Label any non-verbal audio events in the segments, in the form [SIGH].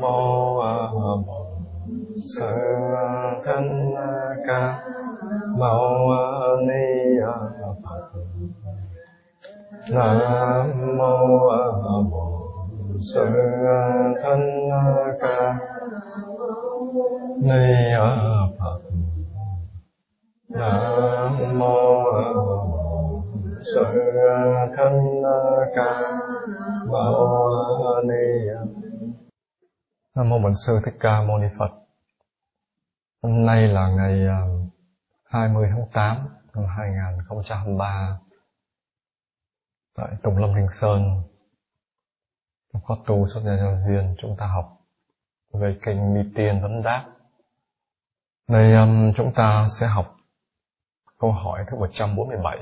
mô bổn sư thân ca mâu ni phật. Nam mô bổn sư thân ca ni nam mô bổn sư thích ca mâu ni phật. Hôm nay là ngày à, 20 tháng 8 năm 2023 tại Tùng Lâm Đình Sơn. Trong khóa tu xuất gia nhân duyên, chúng ta học về kinh Ni Tiên vấn đáp. Đây à, chúng ta sẽ học câu hỏi thứ 147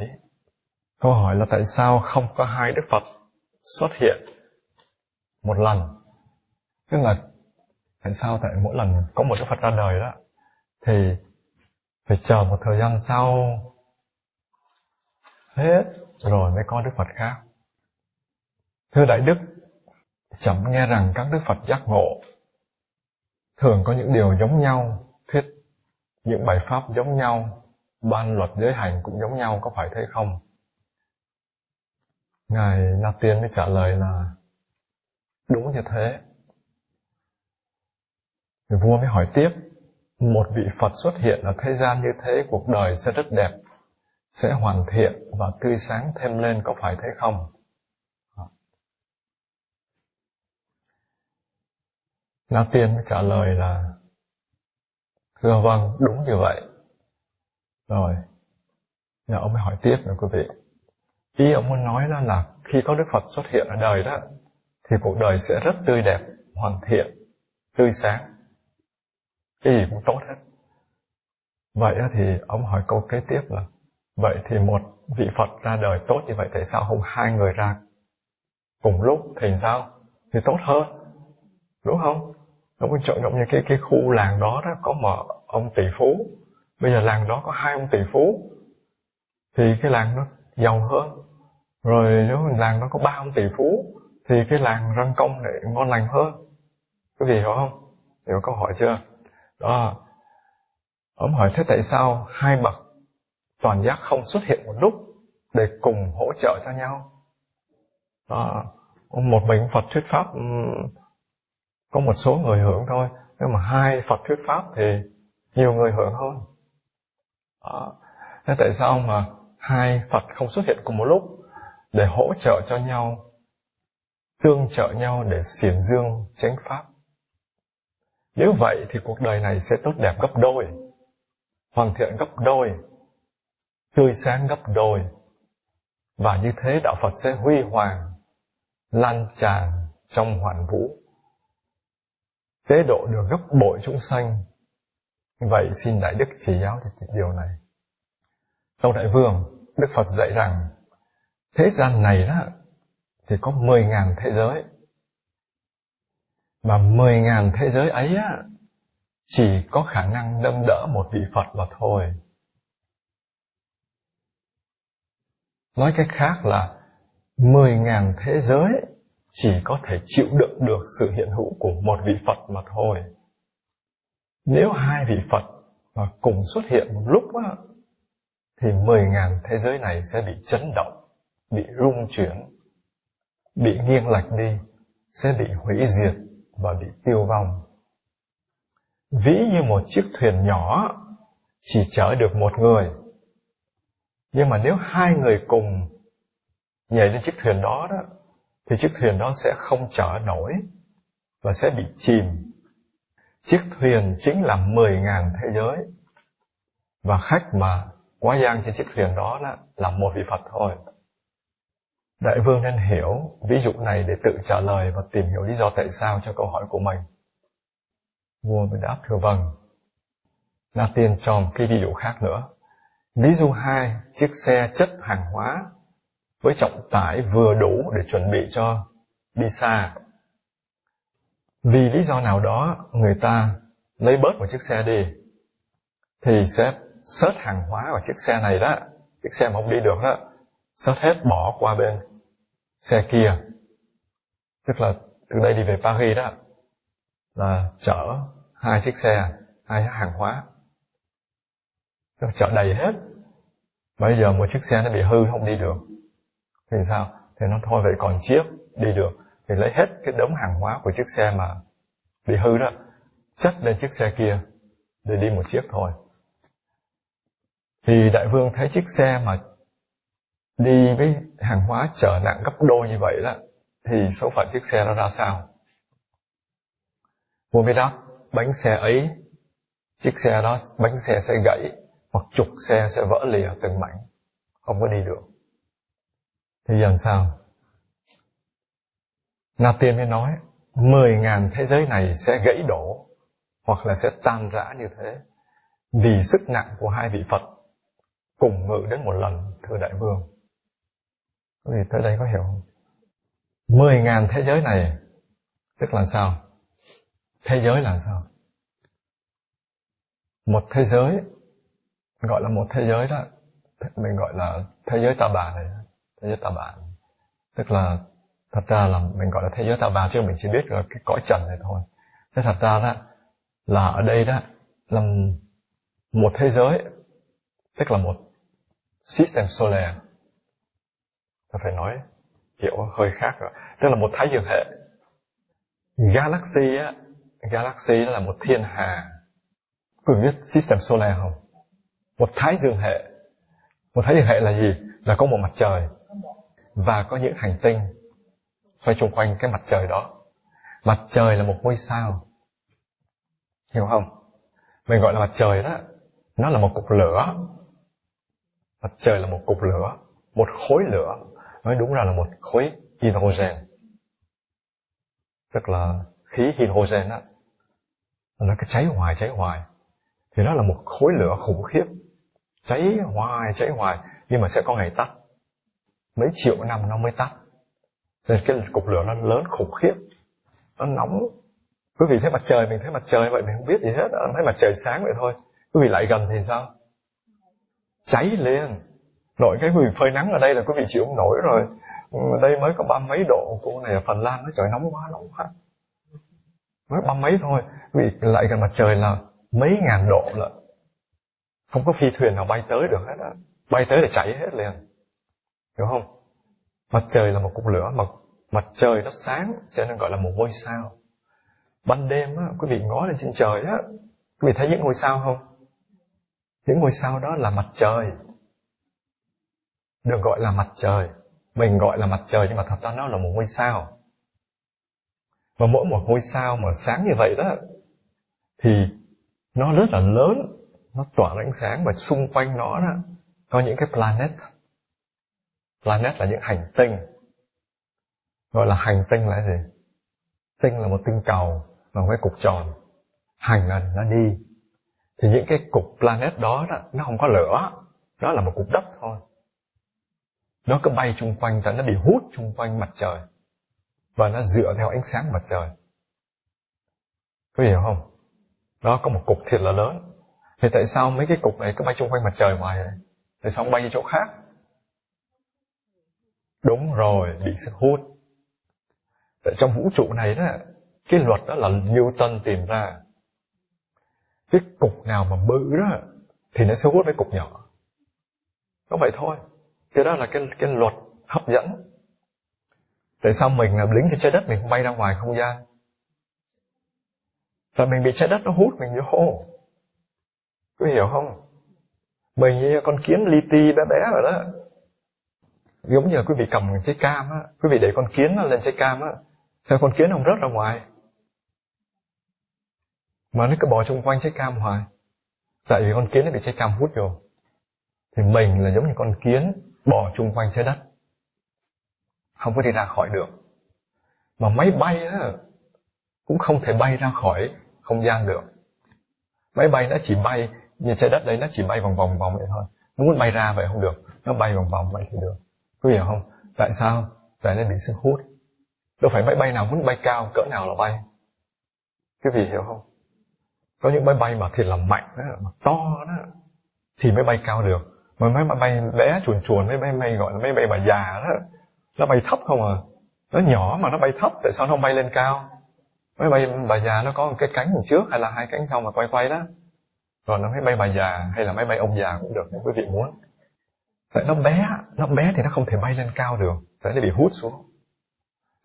câu hỏi là tại sao không có hai Đức Phật xuất hiện một lần? Tức là tại sao tại mỗi lần có một Đức Phật ra đời đó thì phải chờ một thời gian sau hết rồi mới có Đức Phật khác. Thưa Đại Đức, chậm nghe rằng các Đức Phật giác ngộ thường có những điều giống nhau, thuyết những bài pháp giống nhau, ban luật giới hành cũng giống nhau, có phải thế không? Ngài Na Tiên mới trả lời là đúng như thế. Người vua mới hỏi tiếp, một vị Phật xuất hiện ở thế gian như thế, cuộc đời sẽ rất đẹp, sẽ hoàn thiện và tươi sáng thêm lên, có phải thế không? Na Tiên mới trả lời là Thưa vâng, đúng như vậy. Rồi, nhà ông mới hỏi tiếp nữa quý vị. Ý ông muốn nói đó là khi có Đức Phật xuất hiện ở đời đó, thì cuộc đời sẽ rất tươi đẹp, hoàn thiện, tươi sáng cái gì cũng tốt hết. Vậy thì ông hỏi câu kế tiếp là, vậy thì một vị phật ra đời tốt như vậy tại sao không hai người ra cùng lúc thì sao thì tốt hơn? Đúng không? Nó cũng chọn động như cái cái khu làng đó đó, có một ông tỷ phú. Bây giờ làng đó có hai ông tỷ phú, thì cái làng nó giàu hơn. Rồi nếu làng nó có ba ông tỷ phú, thì cái làng răng công lại ngon lành hơn. Có gì hiểu không? Hiểu câu hỏi chưa? Đó. Ông hỏi thế tại sao hai bậc toàn giác không xuất hiện một lúc để cùng hỗ trợ cho nhau? Đó. Một mình phật thuyết pháp ừ, có một số người hưởng thôi, nhưng mà hai phật thuyết pháp thì nhiều người hưởng hơn. Đó. thế tại sao mà hai phật không xuất hiện cùng một lúc để hỗ trợ cho nhau, tương trợ nhau để xiển dương chánh pháp? Nếu vậy thì cuộc đời này sẽ tốt đẹp gấp đôi, hoàn thiện gấp đôi, tươi sáng gấp đôi. Và như thế đạo Phật sẽ huy hoàng, lan tràn trong hoàn vũ. Tế độ được gấp bội chúng sanh. Vậy xin Đại Đức chỉ giáo cho điều này. Tâu Đại Vương, Đức Phật dạy rằng, thế gian này đó, thì có 10.000 thế giới mà mười ngàn thế giới ấy á, chỉ có khả năng nâng đỡ một vị Phật mà thôi. Nói cách khác là mười ngàn thế giới chỉ có thể chịu đựng được sự hiện hữu của một vị Phật mà thôi. Nếu hai vị Phật mà cùng xuất hiện một lúc á, thì mười ngàn thế giới này sẽ bị chấn động, bị rung chuyển, bị nghiêng lệch đi, sẽ bị hủy diệt và bị tiêu vong. Ví như một chiếc thuyền nhỏ chỉ chở được một người. Nhưng mà nếu hai người cùng nhảy lên chiếc thuyền đó đó thì chiếc thuyền đó sẽ không chở nổi và sẽ bị chìm. Chiếc thuyền chính là 10.000 thế giới. Và khách mà quá giang trên chiếc thuyền đó, đó là một vị Phật thôi. Đại vương nên hiểu ví dụ này để tự trả lời và tìm hiểu lý do tại sao cho câu hỏi của mình. Vua mới đáp thưa vâng. Na tiên tròn cái ví dụ khác nữa. Ví dụ hai, chiếc xe chất hàng hóa với trọng tải vừa đủ để chuẩn bị cho đi xa. Vì lý do nào đó người ta lấy bớt một chiếc xe đi thì sẽ sớt hàng hóa vào chiếc xe này đó, chiếc xe mà không đi được đó, sớt hết bỏ qua bên xe kia. Tức là từ đây đi về Paris đó. Là chở hai chiếc xe, hai hàng hóa. Nó chở đầy hết. Bây giờ một chiếc xe nó bị hư, không đi được. Thì sao? Thì nó thôi, vậy còn chiếc đi được. Thì lấy hết cái đống hàng hóa của chiếc xe mà bị hư đó, chất lên chiếc xe kia để đi một chiếc thôi. Thì đại vương thấy chiếc xe mà đi với hàng hóa trở nặng gấp đôi như vậy đó, thì số phận chiếc xe nó ra sao? Vua mới đáp bánh xe ấy, chiếc xe đó, bánh xe sẽ gãy hoặc trục xe sẽ vỡ lìa từng mảnh, không có đi được. Thì làm sao? Na Tiên mới nói, mười ngàn thế giới này sẽ gãy đổ hoặc là sẽ tan rã như thế vì sức nặng của hai vị Phật cùng ngự đến một lần, thưa đại vương quý vị tới đây có hiểu không? Mười ngàn thế giới này, tức là sao? Thế giới là sao? Một thế giới, gọi là một thế giới đó, mình gọi là thế giới ta bà này, thế giới ta bà. Tức là thật ra là mình gọi là thế giới ta bà chứ mình chỉ biết là cái cõi trần này thôi. Thế thật ra đó, là ở đây đó, là một thế giới, tức là một system solar phải nói kiểu hơi khác rồi. Tức là một thái dương hệ. Galaxy á, galaxy là một thiên hà. Quý vị biết system solar không? Một thái dương hệ. Một thái dương hệ là gì? Là có một mặt trời và có những hành tinh xoay chung quanh cái mặt trời đó. Mặt trời là một ngôi sao. Hiểu không? Mình gọi là mặt trời đó, nó là một cục lửa. Mặt trời là một cục lửa, một khối lửa nói đúng ra là một khối hydrogen. Tức là khí hydrogen á, nó cứ cháy hoài cháy hoài. Thì nó là một khối lửa khủng khiếp. Cháy hoài cháy hoài. Nhưng mà sẽ có ngày tắt. Mấy triệu năm nó mới tắt. Nên cái cục lửa nó lớn khủng khiếp. Nó nóng. Quý vị thấy mặt trời, mình thấy mặt trời vậy, mình không biết gì hết. Thấy mặt trời sáng vậy thôi. Quý vị lại gần thì sao? Cháy liền nội cái quý phơi nắng ở đây là quý vị chịu không nổi rồi. Ở đây mới có ba mấy độ cô này ở phần lan nó trời nóng quá nóng quá. Mới ba mấy thôi. Vì lại gần mặt trời là mấy ngàn độ lận. Không có phi thuyền nào bay tới được hết á. Bay tới là cháy hết liền. Hiểu không? Mặt trời là một cục lửa, mà mặt trời nó sáng, cho nên gọi là một ngôi sao. Ban đêm á, quý vị ngó lên trên trời á, quý vị thấy những ngôi sao không? Những ngôi sao đó là mặt trời được gọi là mặt trời. Mình gọi là mặt trời nhưng mà thật ra nó là một ngôi sao. Và mỗi một ngôi sao mà sáng như vậy đó thì nó rất là lớn. Nó tỏa ánh sáng và xung quanh nó đó có những cái planet. Planet là những hành tinh. Gọi là hành tinh là gì? Tinh là một tinh cầu là một cái cục tròn. Hành là nó đi. Thì những cái cục planet đó, đó nó không có lửa. Đó là một cục đất thôi nó cứ bay chung quanh ta, nó bị hút chung quanh mặt trời. Và nó dựa theo ánh sáng mặt trời. Có hiểu không? Đó có một cục thiệt là lớn. Thì tại sao mấy cái cục này cứ bay chung quanh mặt trời hoài vậy? Tại sao không bay đi chỗ khác? Đúng rồi, bị sức hút. Tại trong vũ trụ này đó, cái luật đó là Newton tìm ra. Cái cục nào mà bự đó, thì nó sẽ hút với cục nhỏ. Có vậy thôi cái đó là cái cái luật hấp dẫn. Tại sao mình là lính trên trái đất mình không bay ra ngoài không gian? Và mình bị trái đất nó hút mình vô có hiểu không? Mình như con kiến li ti bé bé rồi đó. Giống như là quý vị cầm trái cam á, quý vị để con kiến nó lên trái cam á, sao con kiến không rớt ra ngoài? Mà nó cứ bò xung quanh trái cam hoài. Tại vì con kiến nó bị trái cam hút vô. Thì mình là giống như con kiến bò chung quanh trái đất. Không có đi ra khỏi được. Mà máy bay á cũng không thể bay ra khỏi không gian được. Máy bay nó chỉ bay như trái đất đấy nó chỉ bay vòng vòng vòng vậy thôi. Nó muốn bay ra vậy không được nó bay vòng vòng vậy thì được. Có hiểu không? Tại sao? Tại nó bị sức hút. Đâu phải máy bay nào muốn bay cao cỡ nào là bay. Cái gì hiểu không? Có những máy bay mà thiệt là mạnh đó, mà to đó thì mới bay cao được mà máy bay bé chuồn chuồn mấy máy bay gọi là máy bay bà già đó. Nó bay thấp không à? Nó nhỏ mà nó bay thấp, tại sao nó không bay lên cao? Máy bay bà già nó có một cái cánh trước hay là hai cánh sau mà quay quay đó. Rồi nó máy bay bà già, hay là máy bay ông già cũng được, nếu quý vị muốn. Tại nó bé nó bé thì nó không thể bay lên cao được, tại nó bị hút xuống.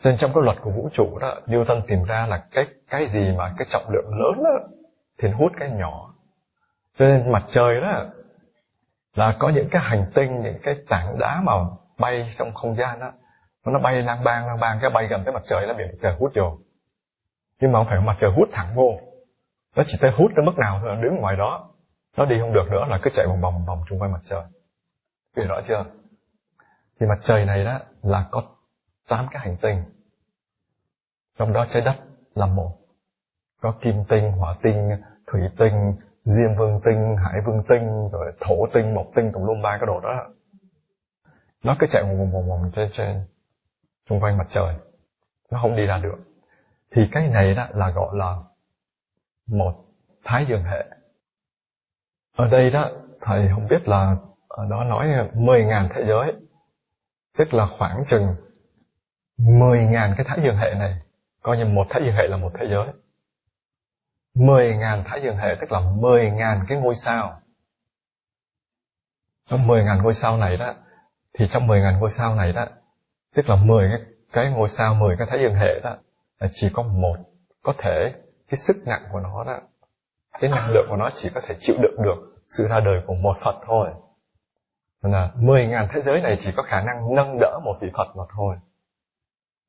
Nên trong cái luật của vũ trụ đó, Newton tìm ra là cái cái gì mà cái trọng lượng lớn đó, thì hút cái nhỏ. Cho nên mặt trời đó là có những cái hành tinh, những cái tảng đá mà bay trong không gian đó nó bay lang bang lang bang, cái bay gần tới mặt trời nó bị mặt trời hút vô. Nhưng mà không phải mặt trời hút thẳng vô. Nó chỉ tới hút tới mức nào thôi đứng ngoài đó. Nó đi không được nữa là cứ chạy vòng vòng vòng chung quanh mặt trời. Hiểu rõ chưa? Thì mặt trời này đó là có tám cái hành tinh. Trong đó trái đất là một. Có kim tinh, hỏa tinh, thủy tinh diêm vương tinh, hải vương tinh, rồi thổ tinh, mộc tinh, tùm lum ba cái đồ đó. Nó cứ chạy vòng vòng vòng trên trên, xung quanh mặt trời. Nó không đi ra được. Thì cái này đó là gọi là một thái dương hệ. Ở đây đó, thầy không biết là ở đó nói 10.000 thế giới. Tức là khoảng chừng 10.000 cái thái dương hệ này, coi như một thái dương hệ là một thế giới. 10.000 thái dương hệ tức là 10.000 cái ngôi sao. Trong 10.000 ngôi sao này đó thì trong 10.000 ngôi sao này đó tức là 10 cái, cái ngôi sao 10 cái thái dương hệ đó là chỉ có một có thể cái sức nặng của nó đó cái năng lượng của nó chỉ có thể chịu đựng được sự ra đời của một Phật thôi. Nên là 10.000 thế giới này chỉ có khả năng nâng đỡ một vị Phật mà thôi.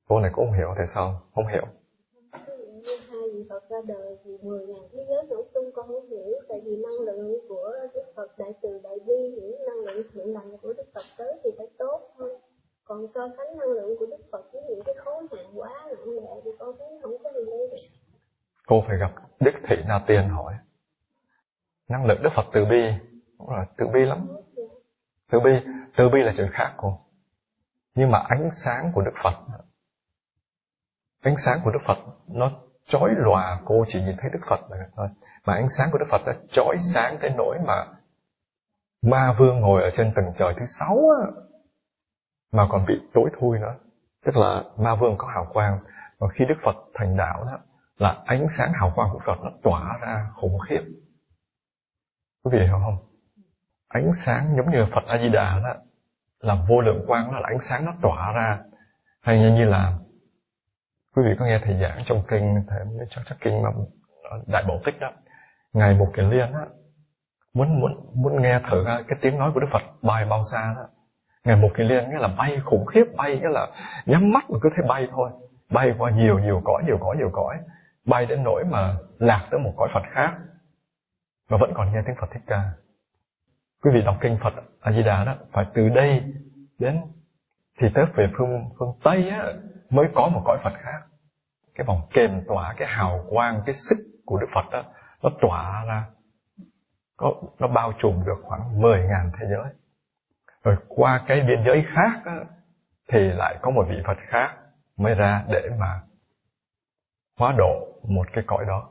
Cô này cũng không hiểu tại sao không hiểu ra đời thì 10 ngàn thế giới nổ tung con không hiểu. Tại vì năng lượng của Đức Phật đại từ đại bi, những năng lượng thiện lành của Đức Phật tới thì phải tốt thôi còn so sánh năng lượng của Đức Phật với những cái khối hạn quá nặng nề thì con thấy không có gì lấy được. Cô phải gặp Đức Thị Na Tiên hỏi, năng lượng Đức Phật từ bi cũng là từ bi lắm. Từ bi từ bi là chuyện khác cô. Nhưng mà ánh sáng của Đức Phật, ánh sáng của Đức Phật nó chói lòa cô chỉ nhìn thấy Đức Phật là thôi mà ánh sáng của Đức Phật đã chói sáng tới nỗi mà ma vương ngồi ở trên tầng trời thứ sáu á, mà còn bị tối thui nữa. Tức là ma vương có hào quang và khi Đức Phật thành đạo đó là ánh sáng hào quang của Phật nó tỏa ra khủng khiếp. Quý vị hiểu không? Ánh sáng giống như Phật A Di Đà đó là vô lượng quang đó là ánh sáng nó tỏa ra. Hay như là quý vị có nghe thầy giảng trong kinh thầy chắc chắc kinh mà đại bổ tích đó. Ngài một kiền liên á, muốn muốn muốn nghe thử cái tiếng nói của đức phật bay bao xa đó. Ngài một kiền liên nghĩa là bay khủng khiếp, bay nghĩa là nhắm mắt mà cứ thế bay thôi. Bay qua nhiều nhiều cõi nhiều cõi nhiều cõi. Bay đến nỗi mà lạc tới một cõi phật khác. Mà vẫn còn nghe tiếng phật thích ca. Quý vị đọc kinh phật a di đà đó, phải từ đây đến thì tới về phương phương tây á mới có một cõi Phật khác. Cái vòng kềm tỏa cái hào quang, cái sức của Đức Phật đó, nó tỏa ra, có, nó bao trùm được khoảng 10.000 thế giới. Rồi qua cái biên giới khác đó, thì lại có một vị Phật khác mới ra để mà hóa độ một cái cõi đó.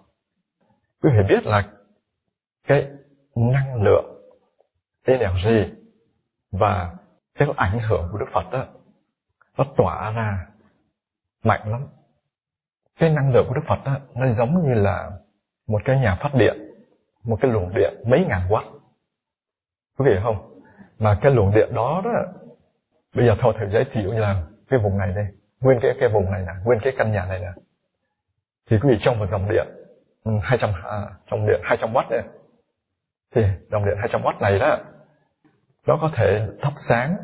Quý vị biết là cái năng lượng, energy và cái ảnh hưởng của Đức Phật đó, nó tỏa ra mạnh lắm. Cái năng lượng của đức phật đó, nó giống như là một cái nhà phát điện một cái luồng điện mấy ngàn watt quý vị không? Mà cái luồng điện đó đó bây giờ thôi thử giới thiệu như là cái vùng này đây nguyên cái cái vùng này nè nguyên cái căn nhà này nè. Thì quý vị trong một dòng điện ừ, 200 à, trong điện 200 watt này thì dòng điện 200 watt này đó nó có thể thắp sáng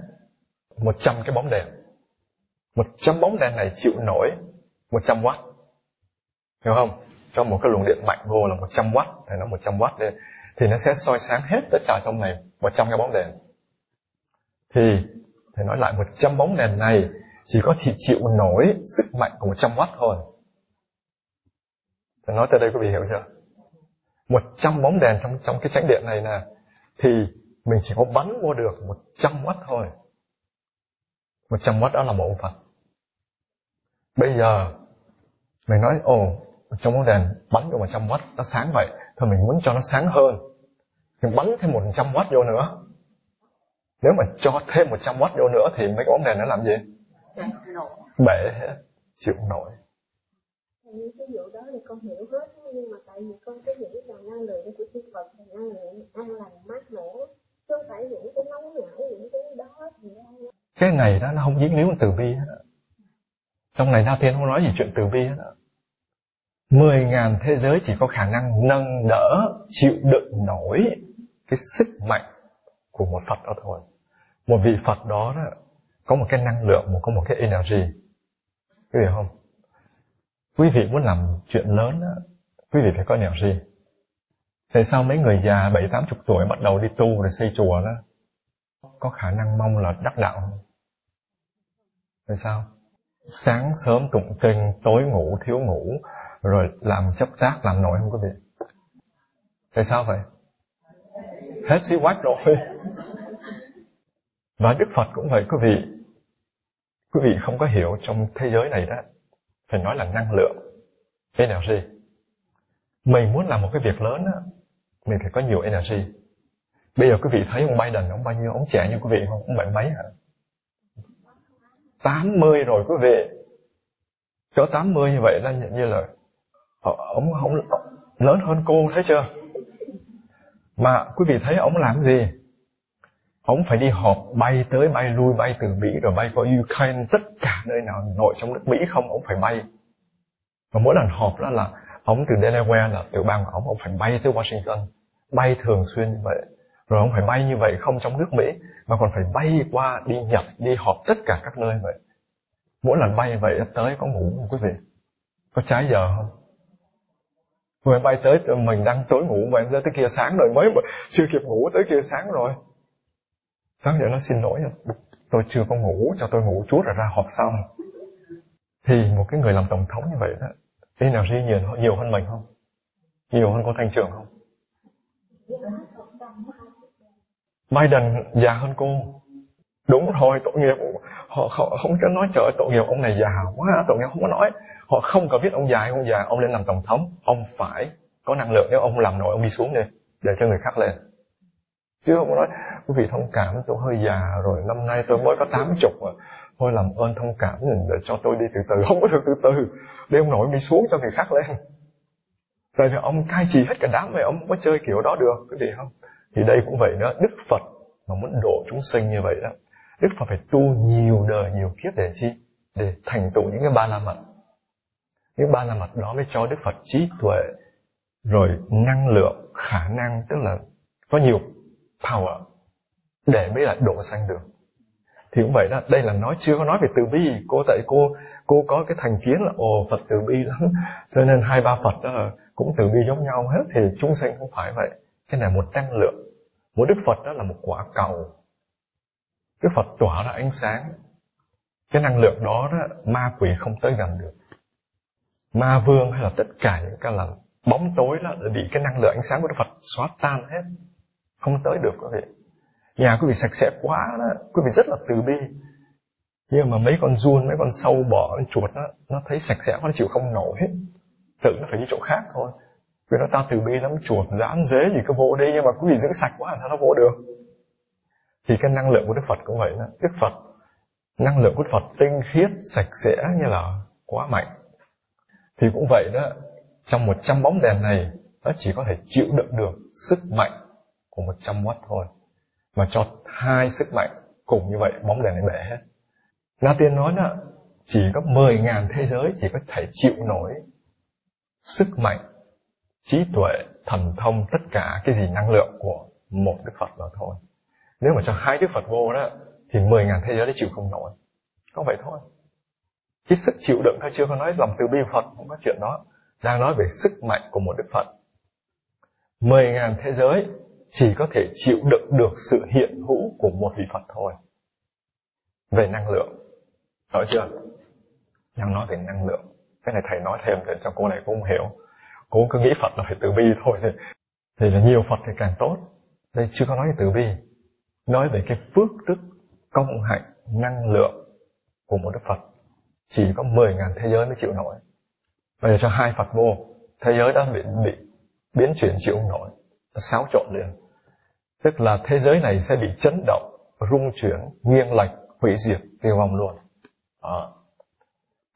100 cái bóng đèn một trăm bóng đèn này chịu nổi 100 W Hiểu không? Cho một cái luồng điện mạnh vô là 100 W thì nó 100 W đi thì nó sẽ soi sáng hết tất cả trong này 100 cái bóng đèn. Thì, thầy nói lại 100 bóng đèn này chỉ có thể chịu nổi sức mạnh của 100 W thôi. Thầy nói tới đây có bị hiểu chưa? 100 bóng đèn trong trong cái tránh điện này nè, thì mình chỉ có bắn vô được 100 W thôi. 100 W đó là một ông Phật. Bây giờ mình nói ồ trong bóng đèn bắn được 100 watt nó sáng vậy, thôi mình muốn cho nó sáng hơn. Thì bắn thêm 100 watt vô nữa. Nếu mà cho thêm 100 watt vô nữa thì mấy cái bóng đèn nó làm gì? Bể chịu nổi. cái vụ đó thì con hiểu hết nhưng mà tại vì con cứ nghĩ rằng năng lượng của chư Phật là năng lượng an lành mát mẻ chứ không phải những cái nóng nảy những cái đó thì cái này đó nó không dính líu từ bi hết trong này Na thiên không nói gì chuyện từ bi hết mười ngàn thế giới chỉ có khả năng nâng đỡ chịu đựng nổi cái sức mạnh của một Phật đó thôi. Một vị Phật đó, đó có một cái năng lượng một có một cái energy. Quý vị không? Quý vị muốn làm chuyện lớn đó, quý vị phải có energy. Tại sao mấy người già bảy tám chục tuổi bắt đầu đi tu rồi xây chùa đó có khả năng mong là đắc đạo không? Tại sao? Sáng sớm tụng kinh tối ngủ thiếu ngủ rồi làm chấp tác làm nội không có việc. tại sao vậy? Hết xí quách rồi. [LAUGHS] Và đức phật cũng vậy quý vị. Quý vị không có hiểu trong thế giới này đó phải nói là năng lượng. Energy. Mình muốn làm một cái việc lớn đó, mình phải có nhiều energy. Bây giờ quý vị thấy ông Biden ông bao nhiêu ông trẻ như quý vị không? Ông bảy mấy hả? 80 rồi quý vị. Cỡ 80 như vậy là như là ông không lớn hơn cô thấy chưa? Mà quý vị thấy ông làm gì? Ông phải đi họp, bay tới, bay lui, bay từ Mỹ rồi bay qua Ukraine, tất cả nơi nào nội trong nước Mỹ không, ông phải bay. Và mỗi lần họp đó là ông từ Delaware là tiểu bang của ông ông phải bay tới Washington, bay thường xuyên như vậy rồi ông phải bay như vậy không trong nước Mỹ mà còn phải bay qua đi Nhật đi họp tất cả các nơi vậy mỗi lần bay vậy tới có ngủ không quý vị có trái giờ không Vừa bay tới mình đang tối ngủ mà em tới kia sáng rồi mới mà chưa kịp ngủ tới kia sáng rồi. Sáng giờ nó xin lỗi tôi chưa có ngủ cho tôi ngủ chút rồi ra họp xong. Thì một cái người làm tổng thống như vậy đó, energy nhiều, nhiều hơn mình không? Nhiều hơn cô thanh trưởng không? Biden già hơn cô. Đúng rồi, tội nghiệp. Họ, họ không có nói trời tội nghiệp ông này già quá, tội nghiệp không có nói. Họ không có biết ông già hay không già, ông lên làm tổng thống, ông phải có năng lượng nếu ông làm nổi ông đi xuống đi để cho người khác lên. Chứ không có nói, quý vị thông cảm tôi hơi già rồi, năm nay tôi mới có tám chục rồi. Thôi làm ơn thông cảm để cho tôi đi từ từ, không có được từ từ. Để ông nổi đi xuống cho người khác lên. Tại vì ông cai trị hết cả đám này ông không có chơi kiểu đó được, cái gì không? Thì đây cũng vậy nữa, Đức Phật mà muốn độ chúng sinh như vậy đó. Đức Phật phải tu nhiều đời, nhiều kiếp để chi? Để thành tựu những cái ba la mật những ba la mật đó mới cho Đức Phật trí tuệ, rồi năng lượng, khả năng, tức là có nhiều power để mới là độ sanh được. Thì cũng vậy đó, đây là nói chưa có nói về từ bi, cô tại cô cô có cái thành kiến là ồ Phật từ bi lắm, [LAUGHS] cho nên hai ba Phật đó cũng từ bi giống nhau hết thì chúng sinh không phải vậy. Cái này một năng lượng, mỗi Đức Phật đó là một quả cầu. Đức Phật tỏa ra ánh sáng, cái năng lượng đó, đó ma quỷ không tới gần được. Ma vương hay là tất cả những cái là bóng tối đó bị cái năng lượng ánh sáng của Đức Phật xóa tan hết. Không tới được quý vị. Nhà quý vị sạch sẽ quá đó. Quý vị rất là từ bi. Nhưng mà mấy con run mấy con sâu bọ chuột đó, nó thấy sạch sẽ quá nó chịu không nổi. Hết tự nó phải đi chỗ khác thôi vì nó ta từ bi lắm chuột giãn dế gì cứ vỗ đi nhưng mà quý vị giữ sạch quá sao nó vỗ được thì cái năng lượng của Đức Phật cũng vậy đó Đức Phật năng lượng của Đức Phật tinh khiết sạch sẽ như là quá mạnh thì cũng vậy đó, trong 100 bóng đèn này, nó chỉ có thể chịu đựng được sức mạnh của 100 watt thôi. Mà cho hai sức mạnh cùng như vậy, bóng đèn này bể hết. Na Tiên nói đó, chỉ có 10.000 thế giới chỉ có thể chịu nổi sức mạnh, trí tuệ, thần thông, tất cả cái gì năng lượng của một Đức Phật đó thôi. Nếu mà cho hai Đức Phật vô đó, thì mười ngàn thế giới đấy chịu không nổi. Có vậy thôi. Cái sức chịu đựng thôi chưa có nói lòng từ bi Phật, không có chuyện đó. Đang nói về sức mạnh của một Đức Phật. Mười ngàn thế giới chỉ có thể chịu đựng được sự hiện hữu của một vị Phật thôi. Về năng lượng. nói chưa? Đang nói về năng lượng. Cái này thầy nói thêm để cho cô này cũng hiểu cố cứ nghĩ Phật là phải từ bi thôi. Thì, thì là nhiều Phật thì càng tốt. Đây chưa có nói về từ bi. Nói về cái phước đức, công hạnh, năng lượng của một Đức Phật chỉ có 10.000 thế giới mới chịu nổi. Bây giờ cho hai Phật vô, thế giới đã bị, bị biến chuyển chịu không nổi, xáo trộn liền. Tức là thế giới này sẽ bị chấn động, rung chuyển, nghiêng lệch, hủy diệt, tiêu vong luôn. Đó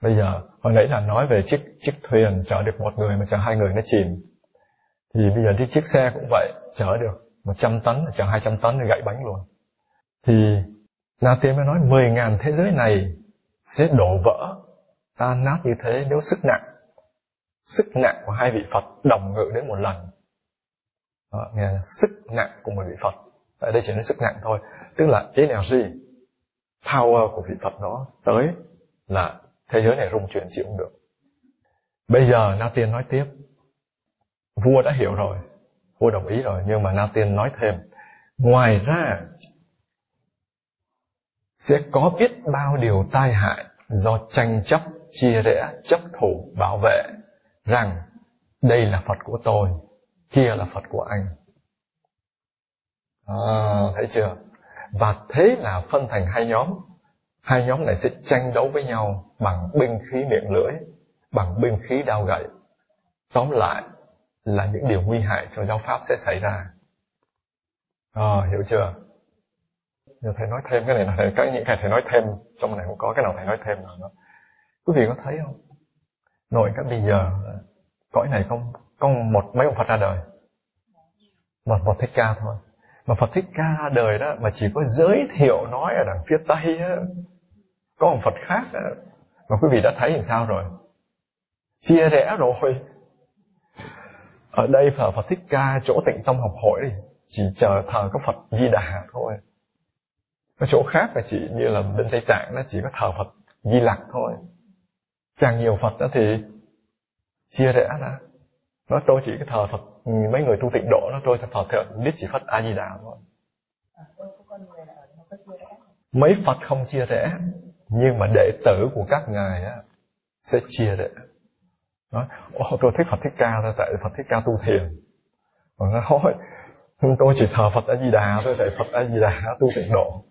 bây giờ hồi nãy là nói về chiếc chiếc thuyền chở được một người mà chở hai người nó chìm. Thì bây giờ đi chiếc xe cũng vậy chở được 100 tấn chở 200 tấn thì gãy bánh luôn. Thì Na Tiên mới nói 10 ngàn thế giới này sẽ đổ vỡ tan nát như thế nếu sức nặng sức nặng của hai vị Phật đồng ngự đến một lần. Đó, nghe sức nặng của một vị Phật. Ở đây chỉ nói sức nặng thôi tức là energy power của vị Phật đó tới là thế giới này rung chuyển chịu không được. Bây giờ Na Tiên nói tiếp. Vua đã hiểu rồi vua đồng ý rồi nhưng mà Na Tiên nói thêm. Ngoài ra sẽ có biết bao điều tai hại do tranh chấp chia rẽ chấp thủ bảo vệ rằng đây là Phật của tôi kia là Phật của anh. À, thấy chưa? Và thế là phân thành hai nhóm hai nhóm này sẽ tranh đấu với nhau bằng binh khí miệng lưỡi bằng binh khí đao gậy. Tóm lại là những điều nguy hại cho giáo pháp sẽ xảy ra. À, hiểu chưa? Giờ thầy nói thêm cái này là thầy có những cái thầy nói thêm trong này cũng có cái nào thầy nói thêm nào nữa quý vị có thấy không? Nội các bây giờ cõi này không có một mấy ông Phật ra đời. Một một Thích Ca thôi mà Phật Thích Ca ra đời đó mà chỉ có giới thiệu nói ở đằng phía Tây á, có một Phật khác á, mà quý vị đã thấy làm sao rồi? Chia rẽ rồi. Ở đây phở Phật Thích Ca chỗ tịnh tâm học hội chỉ chờ thờ có Phật Di Đà thôi. Có chỗ khác là chỉ như là bên Tây Tạng nó chỉ có thờ Phật Di Lặc thôi. Càng nhiều Phật đó thì chia rẽ ra nó tôi chỉ cái thờ Phật mấy người tu tịnh độ nó tôi thờ thờ biết chỉ Phật A Di Đà thôi mấy Phật không chia rẽ nhưng mà đệ tử của các ngài á, sẽ chia rẽ. Nói Ồ, tôi thích Phật Thích Ca thôi tại Phật Thích Ca tu thiền. Còn nó nói tôi chỉ thờ Phật A Di Đà thôi tại Phật A Di Đà tu tịnh độ.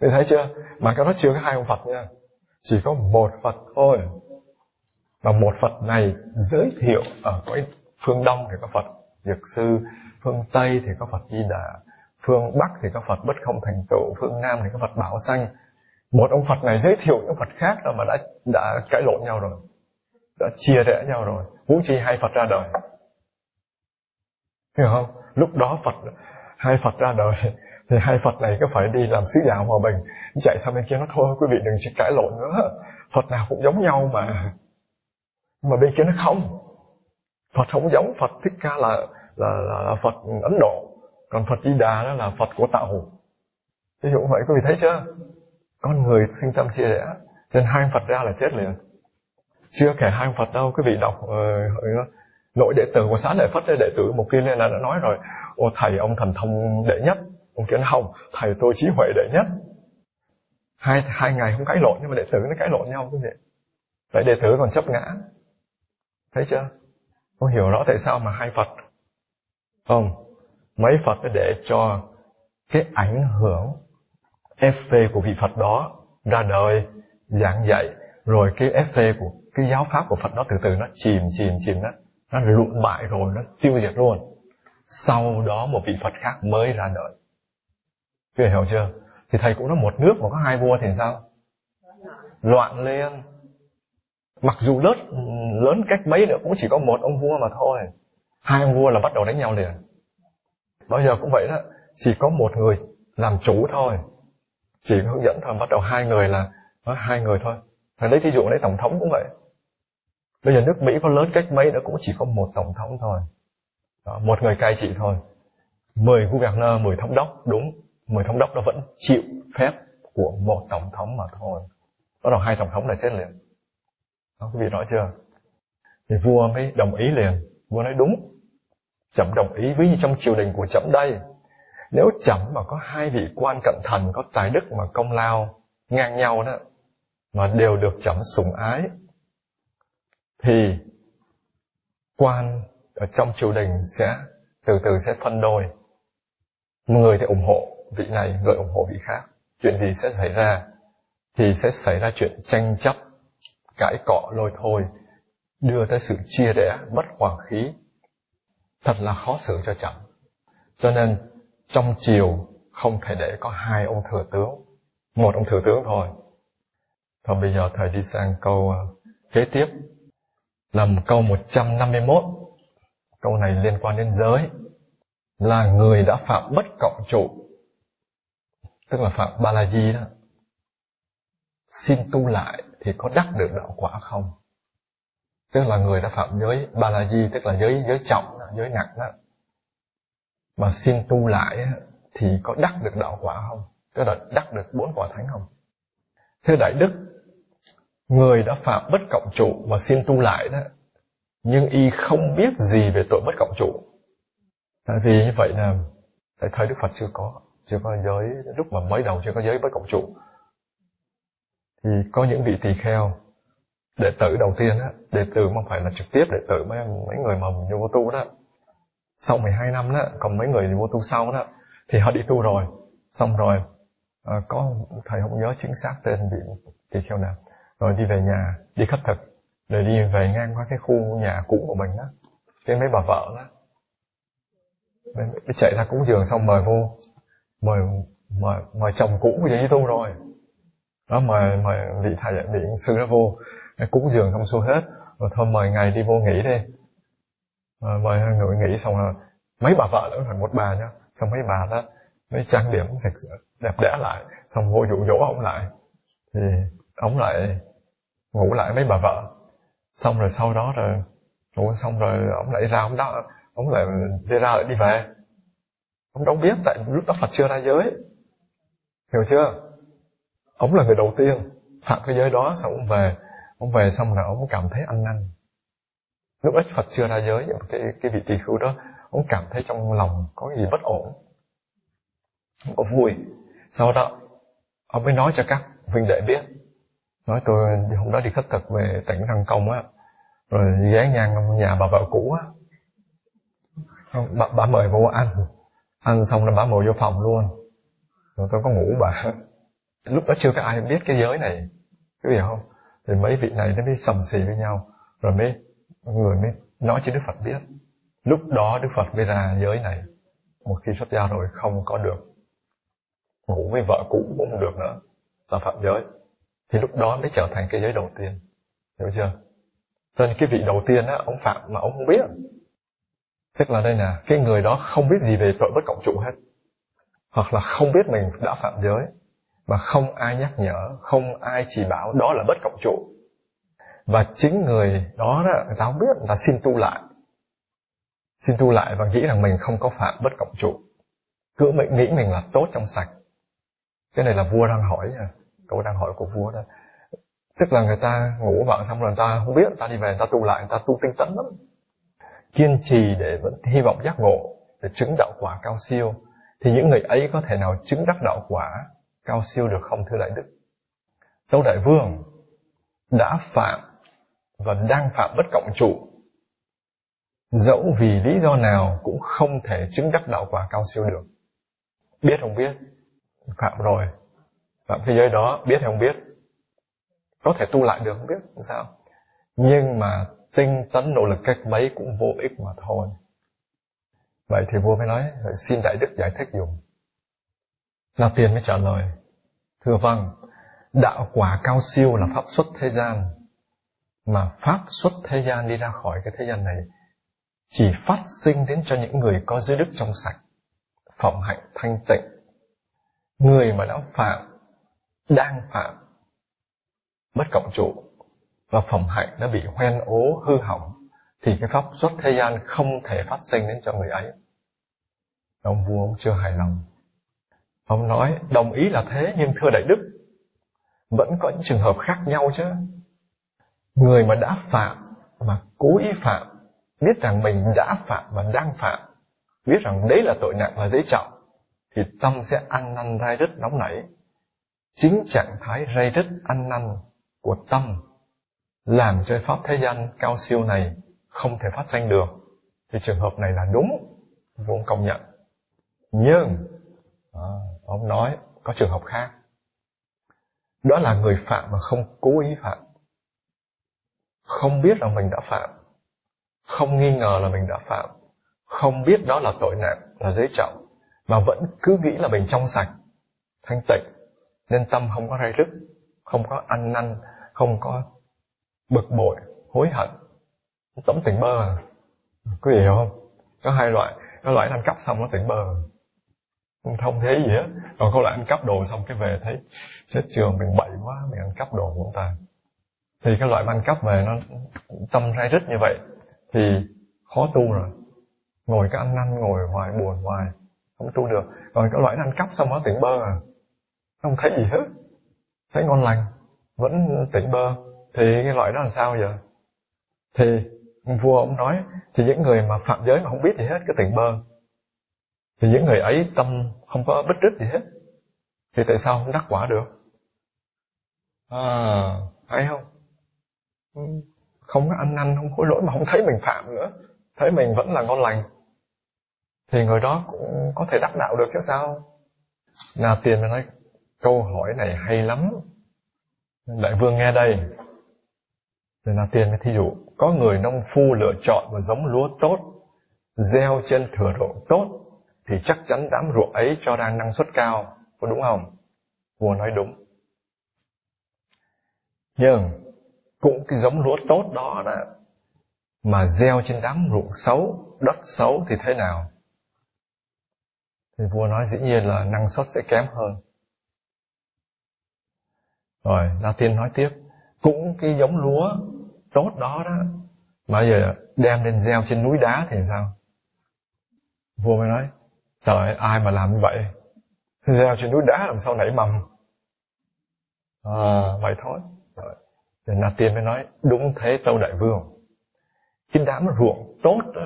Thì thấy chưa? Mà cái đó chưa có hai ông Phật nha. Chỉ có một Phật thôi và một Phật này giới thiệu ở cõi phương Đông thì có Phật Dược Sư, phương Tây thì có Phật Di Đà, phương Bắc thì có Phật Bất Không Thành Tựu, phương Nam thì có Phật Bảo Sanh. Một ông Phật này giới thiệu những Phật khác là mà đã đã cãi lộn nhau rồi, đã chia rẽ nhau rồi. Vũ chi hai Phật ra đời. Hiểu không? Lúc đó Phật hai Phật ra đời thì hai Phật này có phải đi làm sứ giả hòa bình chạy sang bên kia nó thôi quý vị đừng chỉ cãi lộn nữa Phật nào cũng giống nhau mà mà bên kia nó không. Phật không giống Phật Thích Ca là là, là, là Phật Ấn Độ. Còn Phật Di Đà đó là Phật của tạo ví dụ vậy quý vị thấy chưa? Con người sinh tâm chia rẽ nên hai Phật ra là chết liền. Chưa kể hai Phật đâu quý vị đọc uh, nội đệ tử của sáng lợi Phất đệ tử một kia lên là đã nói rồi ô thầy ông thần thông đệ nhất. Ông kia nó không thầy tôi trí huệ đệ nhất. Hai hai ngày không cãi lộn nhưng mà đệ tử nó cãi lộn nhau quý vị. Vậy đệ tử còn chấp ngã thấy chưa? Ông hiểu rõ tại sao mà hai Phật. Không mấy Phật để cho cái ảnh hưởng FV của vị Phật đó ra đời giảng dạy rồi cái FV của cái giáo pháp của Phật đó từ từ nó chìm chìm chìm đó, nó lụn bại rồi nó tiêu diệt luôn. Sau đó một vị Phật khác mới ra đời. Quý hiểu chưa? Thì thầy cũng nói một nước mà có hai vua thì sao? Loạn lên mặc dù lớn lớn cách mấy nữa cũng chỉ có một ông vua mà thôi. Hai ông vua là bắt đầu đánh nhau liền. Bao giờ cũng vậy đó chỉ có một người làm chủ thôi. Chỉ hướng dẫn thôi bắt đầu hai người là nói hai người thôi. Thầy lấy ví dụ lấy tổng thống cũng vậy. Bây giờ nước mỹ có lớn cách mấy nữa cũng chỉ có một tổng thống thôi. Đó, một người cai trị thôi. Mười governor mười thống đốc đúng. Mười thống đốc nó vẫn chịu phép của một tổng thống mà thôi. Bắt đầu hai tổng thống là chết liền đó, quý vị nói chưa? Thì vua mới đồng ý liền. Vua nói đúng chậm đồng ý với trong triều đình của chậm đây. Nếu chậm mà có hai vị quan cận thần có tài đức mà công lao ngang nhau đó mà đều được chậm sủng ái thì quan ở trong triều đình sẽ từ từ sẽ phân đôi. Người thì ủng hộ vị này người ủng hộ vị khác. Chuyện gì sẽ xảy ra thì sẽ xảy ra chuyện tranh chấp cãi cọ lôi thôi, đưa tới sự chia rẽ, mất hoàng khí thật là khó xử cho chậm cho nên, trong chiều, không thể để có hai ông thừa tướng một ông thừa tướng thôi Thôi bây giờ thầy đi sang câu à, kế tiếp là một câu 151. Câu này liên quan đến giới. Là người đã phạm bất cộng trụ. Tức là phạm ba la di đó. Xin tu lại thì có đắc được đạo quả không? Tức là người đã phạm giới ba la di, tức là giới giới trọng, giới nặng đó. Mà xin tu lại thì có đắc được đạo quả không? Tức là đắc được bốn quả thánh không? Thưa Đại Đức, người đã phạm bất cộng trụ mà xin tu lại đó, nhưng y không biết gì về tội bất cộng trụ. Tại vì như vậy là tại thời Đức Phật chưa có, chưa có giới, lúc mà mới đầu chưa có giới bất cộng trụ. Thì có những vị tỳ kheo, đệ tử đầu tiên á, đệ tử mà phải là trực tiếp đệ tử mấy mấy người mà vô tu đó. Sau 12 năm đó, còn mấy người vô tu sau đó, thì họ đi tu rồi. Xong rồi, à, có thầy không nhớ chính xác tên vị tỳ kheo nào rồi đi về nhà đi khất thực rồi đi về ngang qua cái khu nhà cũ của mình đó cái mấy bà vợ đó mới chạy ra cúng giường xong mời vô mời mời mời chồng cũ về đi tu rồi đó, mời mời vị thầy vị sư đó vô cúng giường xong xuôi hết. Rồi thôi, mời ngài đi vô nghỉ đi. Rồi mời người nghỉ xong rồi mấy bà vợ nữa, thành một bà nhá. Xong mấy bà đó mới trang điểm sạch đẹp đẽ lại. Xong vô dụ dỗ ông lại. Thì ông lại ngủ lại mấy bà vợ. Xong rồi sau đó rồi, ngủ xong rồi ông lại ra ông đó, ông lại đi ra lại đi về. Ông đâu biết tại lúc đó Phật chưa ra giới. Hiểu chưa? Ông là người đầu tiên phạm cái giới đó xong ông về. Ông về xong là ông cảm thấy ăn năn. Lúc ấy Phật chưa ra giới cái cái vị tỳ khưu đó ông cảm thấy trong lòng có cái gì bất ổn. Ông có vui. Sau đó ông mới nói cho các huynh đệ biết. Nói tôi hôm đó đi khất thực về tỉnh Thăng Công á rồi ghé ngang nhà bà vợ cũ á. Bà, bà mời vô ăn. Ăn xong là bà mời vô phòng luôn. Rồi tôi có ngủ bà lúc đó chưa có ai biết cái giới này. Cái hiểu không? Thì mấy vị này nó mới sầm xì với nhau, rồi mới người mới nói cho Đức Phật biết. Lúc đó Đức Phật mới ra giới này. Một khi xuất gia rồi không có được ngủ với vợ cũ cũng không được nữa, là phạm giới. Thì lúc đó mới trở thành cái giới đầu tiên. Hiểu chưa? Cho nên cái vị đầu tiên á, ông phạm mà ông không biết. Tức là đây là cái người đó không biết gì về tội bất cộng trụ hết. Hoặc là không biết mình đã phạm giới mà không ai nhắc nhở không ai chỉ bảo đó là bất cộng trụ. Và chính người đó, đó người ta không biết người ta xin tu lại. Xin tu lại và nghĩ rằng mình không có phạm bất cộng trụ. Cứ mình nghĩ mình là tốt trong sạch. Cái này là vua đang hỏi nha. Câu đang hỏi của vua đó. Tức là người ta ngủ vợ xong rồi người ta không biết người ta đi về người ta tu lại người ta tu tinh tấn lắm. Kiên trì để vẫn hy vọng giác ngộ để chứng đạo quả cao siêu. Thì những người ấy có thể nào chứng đắc đạo quả cao siêu được không, thưa đại đức? Tâu đại vương đã phạm và đang phạm bất cộng trụ. Dẫu vì lý do nào cũng không thể chứng đắc đạo quả cao siêu được. Biết không biết? Phạm rồi. Phạm thế giới đó, biết hay không biết? Có thể tu lại được không biết? Sao. Nhưng mà tinh tấn nỗ lực cách mấy cũng vô ích mà thôi. Vậy thì vua mới nói, xin đại đức giải thích dùng. La Tiên mới trả lời. Thưa vâng đạo quả cao siêu là pháp xuất thế gian. Mà pháp xuất thế gian đi ra khỏi cái thế gian này chỉ phát sinh đến cho những người có giới đức trong sạch. Phẩm hạnh thanh tịnh. Người mà đã phạm, đang phạm, bất cộng trụ và phẩm hạnh đã bị hoen ố, hư hỏng, thì cái pháp xuất thế gian không thể phát sinh đến cho người ấy. Ông vua ông chưa hài lòng ông nói đồng ý là thế nhưng thưa đại đức vẫn có những trường hợp khác nhau chứ. Người mà đã phạm mà cố ý phạm biết rằng mình đã phạm và đang phạm biết rằng đấy là tội nặng và dễ trọng thì tâm sẽ ăn năn rai rứt nóng nảy. Chính trạng thái rai rứt ăn năn của tâm làm cho pháp thế gian cao siêu này không thể phát sinh được. Thì trường hợp này là đúng vốn công nhận. Nhưng à, ông nói, có trường hợp khác. Đó là người phạm mà không cố ý phạm. Không biết là mình đã phạm. Không nghi ngờ là mình đã phạm. Không biết đó là tội nặng là dễ trọng, mà vẫn cứ nghĩ là mình trong sạch. Thanh tịnh, nên tâm không có ray rứt, không có ăn năn, không có bực bội, hối hận. Tấm tỉnh bơ à. Quý vị hiểu không? Có hai loại. Có loại ăn cắp xong nó tỉnh bơ không thông thế gì hết còn có loại ăn cắp đồ xong cái về thấy chết trường mình bậy quá mình ăn cắp đồ của người ta. Thì cái loại ăn cắp về nó tâm rai rít như vậy, thì khó tu rồi. Ngồi cái ăn năn, ngồi hoài, buồn hoài, không tu được. Còn cái loại ăn cắp xong nó tỉnh bơ à. Không thấy gì hết. Thấy ngon lành, vẫn tỉnh bơ. Thì cái loại đó làm sao giờ thì vua ông nói, thì những người mà phạm giới mà không biết gì hết cái tỉnh bơ thì những người ấy tâm không có bích rít gì hết. Thì tại sao không đắc quả được? À thấy không? Không có ăn năn, không hối lỗi mà không thấy mình phạm nữa. Thấy mình vẫn là ngon lành. Thì người đó cũng có thể đắc đạo được chứ sao? Na tiền mà nói câu hỏi này hay lắm. Đại vương nghe đây. Thì Na tiền mới thí dụ, có người nông phu lựa chọn một giống lúa tốt, gieo trên thửa ruộng tốt thì chắc chắn đám ruộng ấy cho ra năng suất cao, có đúng không? Vua nói đúng. Nhưng cũng cái giống lúa tốt đó đó, mà gieo trên đám ruộng xấu, đất xấu thì thế nào? Thì vua nói dĩ nhiên là năng suất sẽ kém hơn. Rồi, La Tiên nói tiếp, cũng cái giống lúa tốt đó đó, mà giờ đem lên gieo trên núi đá thì sao? Vua mới nói trời ai mà làm như vậy? Gieo trên núi đá làm sao nảy mầm? À, vậy thôi. Rồi. thì Na Tiên mới nói đúng thế tâu đại vương. Cái đám ruộng tốt đó,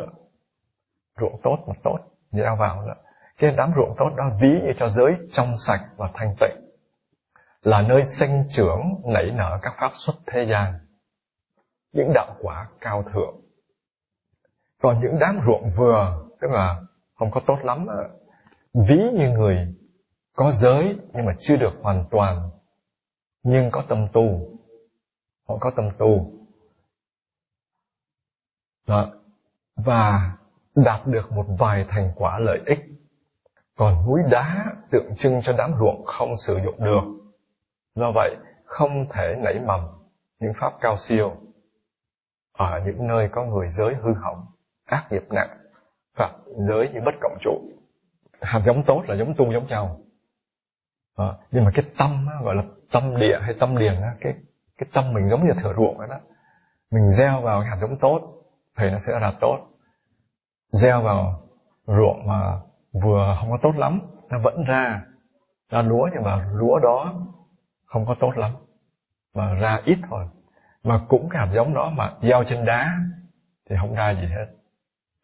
ruộng tốt mà tốt gieo vào đó cái đám ruộng tốt đó ví như cho giới trong sạch và thanh tịnh là nơi sinh trưởng nảy nở các pháp xuất thế gian những đạo quả cao thượng. Còn những đám ruộng vừa tức là không có tốt lắm. Ờ, ví như người có giới nhưng mà chưa được hoàn toàn, nhưng có tâm tu. Họ có tâm tu. Đó. và đạt được một vài thành quả lợi ích. Còn núi đá tượng trưng cho đám ruộng không sử dụng được. Do vậy, không thể nảy mầm những pháp cao siêu ở những nơi có người giới hư hỏng, ác nghiệp nặng. Phật giới như bất cộng trụ. Hạt giống tốt là giống tu giống nhau đó. nhưng mà cái tâm á, gọi là tâm địa hay tâm điền á, cái cái tâm mình giống như thửa ruộng vậy đó. Mình gieo vào cái hạt giống tốt thì nó sẽ ra tốt. Gieo vào ruộng mà vừa không có tốt lắm nó vẫn ra. Ra lúa nhưng mà lúa đó không có tốt lắm mà ra ít thôi. Mà cũng cái hạt giống đó mà gieo trên đá thì không ra gì hết.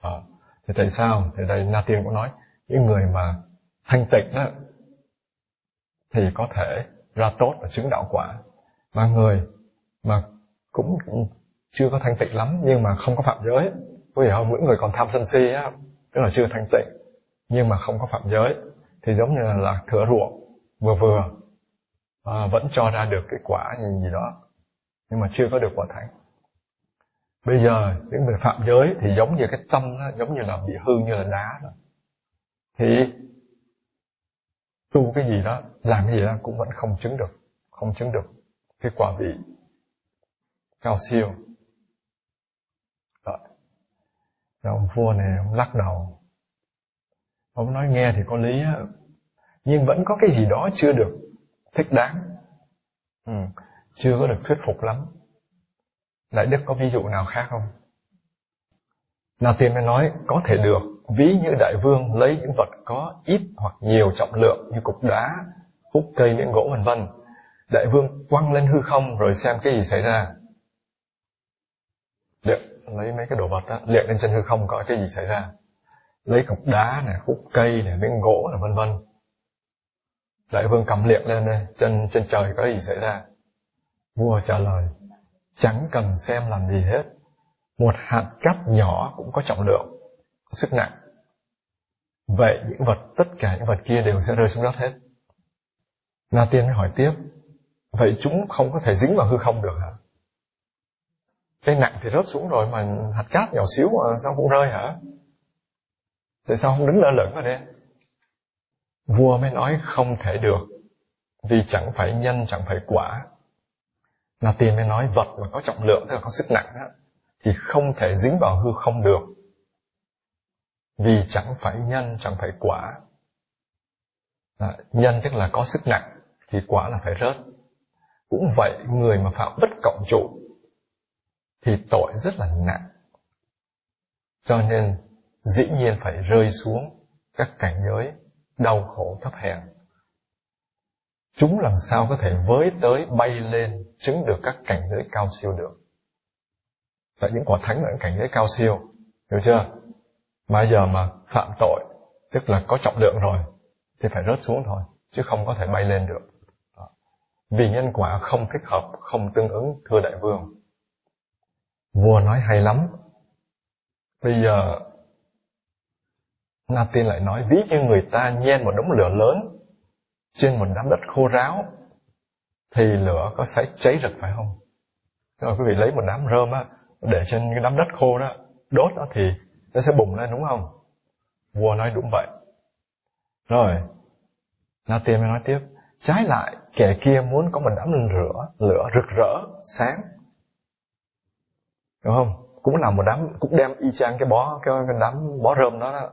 Đó thì tại sao? Thì đây Na Tiên cũng nói những người mà thanh tịnh đó thì có thể ra tốt và chứng đạo quả. Mà người mà cũng chưa có thanh tịnh lắm nhưng mà không có phạm giới có hiểu không những người còn tham sân si á tức là chưa thanh tịnh nhưng mà không có phạm giới thì giống như là thửa ruộng vừa vừa à, vẫn cho ra được cái quả gì, gì đó nhưng mà chưa có được quả thánh bây giờ những người phạm giới thì giống như cái tâm đó giống như là bị hư như là đá rồi thì tu cái gì đó, làm cái gì đó cũng vẫn không chứng được, không chứng được cái quả vị cao siêu. Rồi. Rồi ông vua này ông lắc đầu. Ông nói nghe thì có lý á, nhưng vẫn có cái gì đó chưa được thích đáng. Ừ. chưa có được thuyết phục lắm đại đức có ví dụ nào khác không? Nào tiên mới nói có thể được. Ví như đại vương lấy những vật có ít hoặc nhiều trọng lượng như cục đá khúc cây miếng gỗ vân vân. Đại vương quăng lên hư không rồi xem cái gì xảy ra. Được, lấy mấy cái đồ vật đó liệng lên trên hư không coi cái gì xảy ra. Lấy cục đá này khúc cây này miếng gỗ này vân vân. Đại vương cầm liệng lên đây chân trên trời có gì xảy ra? Vua trả lời chẳng cần xem làm gì hết. Một hạt cát nhỏ cũng có trọng lượng, có sức nặng. Vậy những vật, tất cả những vật kia đều sẽ rơi xuống đất hết. Na tiên mới hỏi tiếp, vậy chúng không có thể dính vào hư không được hả? Cái nặng thì rớt xuống rồi mà hạt cát nhỏ xíu mà sao cũng rơi hả? Tại sao không đứng lơ lửng ở đây? Vua mới nói, không thể được, vì chẳng phải nhân, chẳng phải quả là tiền mới nói vật mà có trọng lượng tức là có sức nặng đó, thì không thể dính vào hư không được. Vì chẳng phải nhân chẳng phải quả. À, nhân tức là có sức nặng thì quả là phải rớt. Cũng vậy người mà phạm bất cộng trụ thì tội rất là nặng. Cho nên dĩ nhiên phải rơi xuống các cảnh giới đau khổ thấp hèn chúng làm sao có thể với tới bay lên chứng được các cảnh giới cao siêu được? Tại những quả thánh là những cảnh giới cao siêu, hiểu chưa? Mà giờ mà phạm tội, tức là có trọng lượng rồi, thì phải rớt xuống thôi, chứ không có thể bay lên được. Vì nhân quả không thích hợp, không tương ứng, thưa đại vương. Vua nói hay lắm. Bây giờ Na Tiên lại nói, ví như người ta nhen một đống lửa lớn trên một đám đất khô ráo thì lửa có sẽ cháy rực phải không? Rồi quý vị lấy một đám rơm á để trên cái đám đất khô đó đốt đó thì nó sẽ bùng lên đúng không? Vua nói đúng vậy. Rồi, Na Tiên mới nói tiếp Trái lại, kẻ kia muốn có một đám lửa, lửa rực rỡ, sáng. Đúng không? Cũng là một đám, cũng đem y chang cái bó, cái, cái đám bó rơm đó, đó.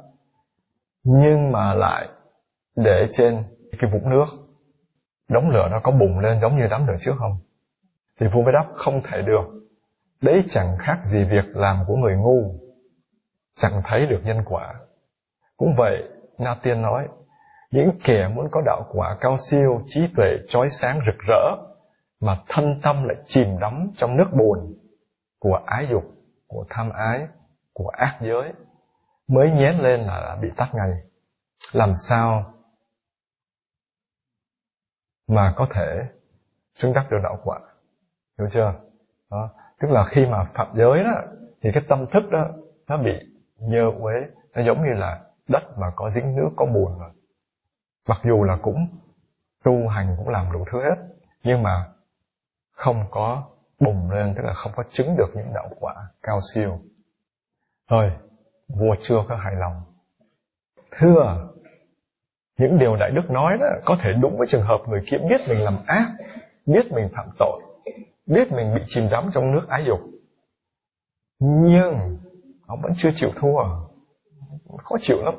Nhưng mà lại để trên cái vũng nước. Đống lửa nó có bùng lên giống như đám lửa trước không? Thì vua mới đáp không thể được. Đấy chẳng khác gì việc làm của người ngu. Chẳng thấy được nhân quả. Cũng vậy, Na Tiên nói, những kẻ muốn có đạo quả cao siêu, trí tuệ chói sáng rực rỡ, mà thân tâm lại chìm đắm trong nước buồn của ái dục, của tham ái, của ác giới, mới nhén lên là bị tắt ngay. Làm sao mà có thể chứng đắc được đạo quả? Hiểu chưa? Đó. Tức là khi mà phạm giới đó, thì cái tâm thức đó nó bị nhơ uế, nó giống như là đất mà có dính nước có bùn rồi mặc dù là cũng tu hành cũng làm đủ thứ hết nhưng mà không có bùng lên tức là không có chứng được những đạo quả cao siêu thôi vua chưa có hài lòng thưa những điều đại đức nói đó có thể đúng với trường hợp người kia biết mình làm ác, biết mình phạm tội, biết mình bị chìm đắm trong nước ái dục. Nhưng ông vẫn chưa chịu thua. Khó chịu lắm.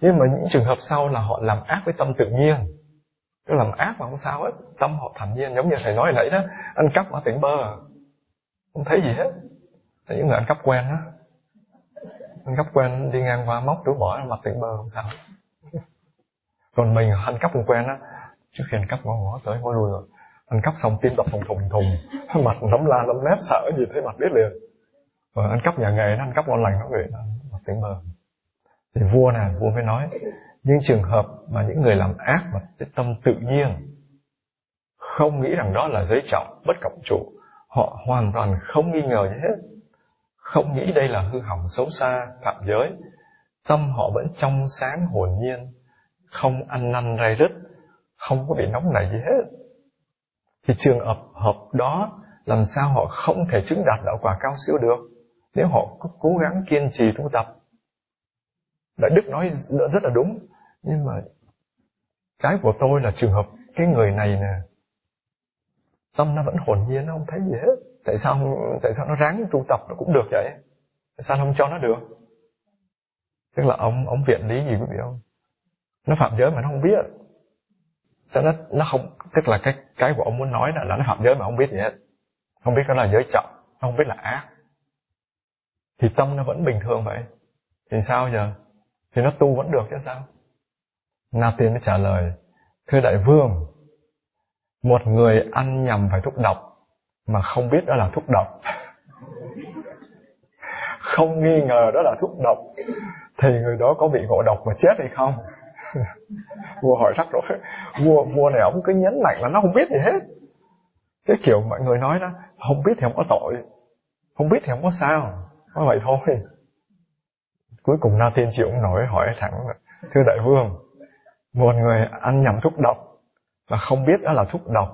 Nhưng mà những trường hợp sau là họ làm ác với tâm tự nhiên. Cứ làm ác mà không sao hết. Tâm họ thản nhiên, Giống như thầy nói nãy đó, Ăn cắp ở tỉnh bơ. Không thấy gì hết. Thấy những người ăn cắp quen đó Ăn cắp quen đi ngang qua móc túi bỏ mặt tỉnh bơ không sao. Còn mình ăn cắp không quen á. Trước khi ăn cắp ngó ngó tới ngó lui rồi. Ăn cắp xong, tim đập thùng thùng thùng [LAUGHS] Mặt nấm la nấm nét, sợ gì thấy mặt biết liền. Rồi ăn cắp nhà nghề, nó ăn cắp ngon lành, nó về mặt tiếng bơ thì vua này vua mới nói, những trường hợp mà những người làm ác mà cái tâm tự nhiên không nghĩ rằng đó là giấy trọng, bất cộng trụ họ hoàn toàn không nghi ngờ gì hết. Không nghĩ đây là hư hỏng xấu xa, phạm giới. Tâm họ vẫn trong sáng hồn nhiên không ăn năn ray rứt, không có bị nóng nảy gì hết. Thì trường hợp hợp đó, làm sao họ không thể chứng đạt đạo quả cao siêu được? Nếu họ cố gắng kiên trì tu tập Đại Đức nói rất là đúng. Nhưng mà Cái của tôi là trường hợp Cái người này nè, Tâm nó vẫn hồn nhiên, Nó không thấy gì hết. Tại sao tại sao nó ráng tu tập Nó cũng được vậy? Tại sao không cho nó được? Tức là ông ông viện lý gì quý vị không? Nó phạm giới mà nó không biết. Cho nó nó không Tức là cái cái của ông muốn nói là, là nó phạm giới mà không biết gì hết. Không biết nó là giới trọng Nó không biết là ác. Thì tâm nó vẫn bình thường vậy. Thì sao giờ? Thì nó tu vẫn được chứ sao? Na tiên mới trả lời thưa đại vương một người ăn nhầm phải thuốc độc mà không biết đó là thuốc độc. [LAUGHS] Không nghi ngờ đó là thuốc độc thì người đó có bị ngộ độc mà chết hay không? [LAUGHS] vua hỏi rắc rối. Vua vua này ông cứ nhấn mạnh là nó không biết gì hết. Cái kiểu mọi người nói đó, không biết thì không có tội, không biết thì không có sao. Nói vậy thôi. Cuối cùng Na Tiên chịu không nổi hỏi thẳng, Thưa đại vương, Một người ăn nhầm thuốc độc Mà không biết đó là thuốc độc,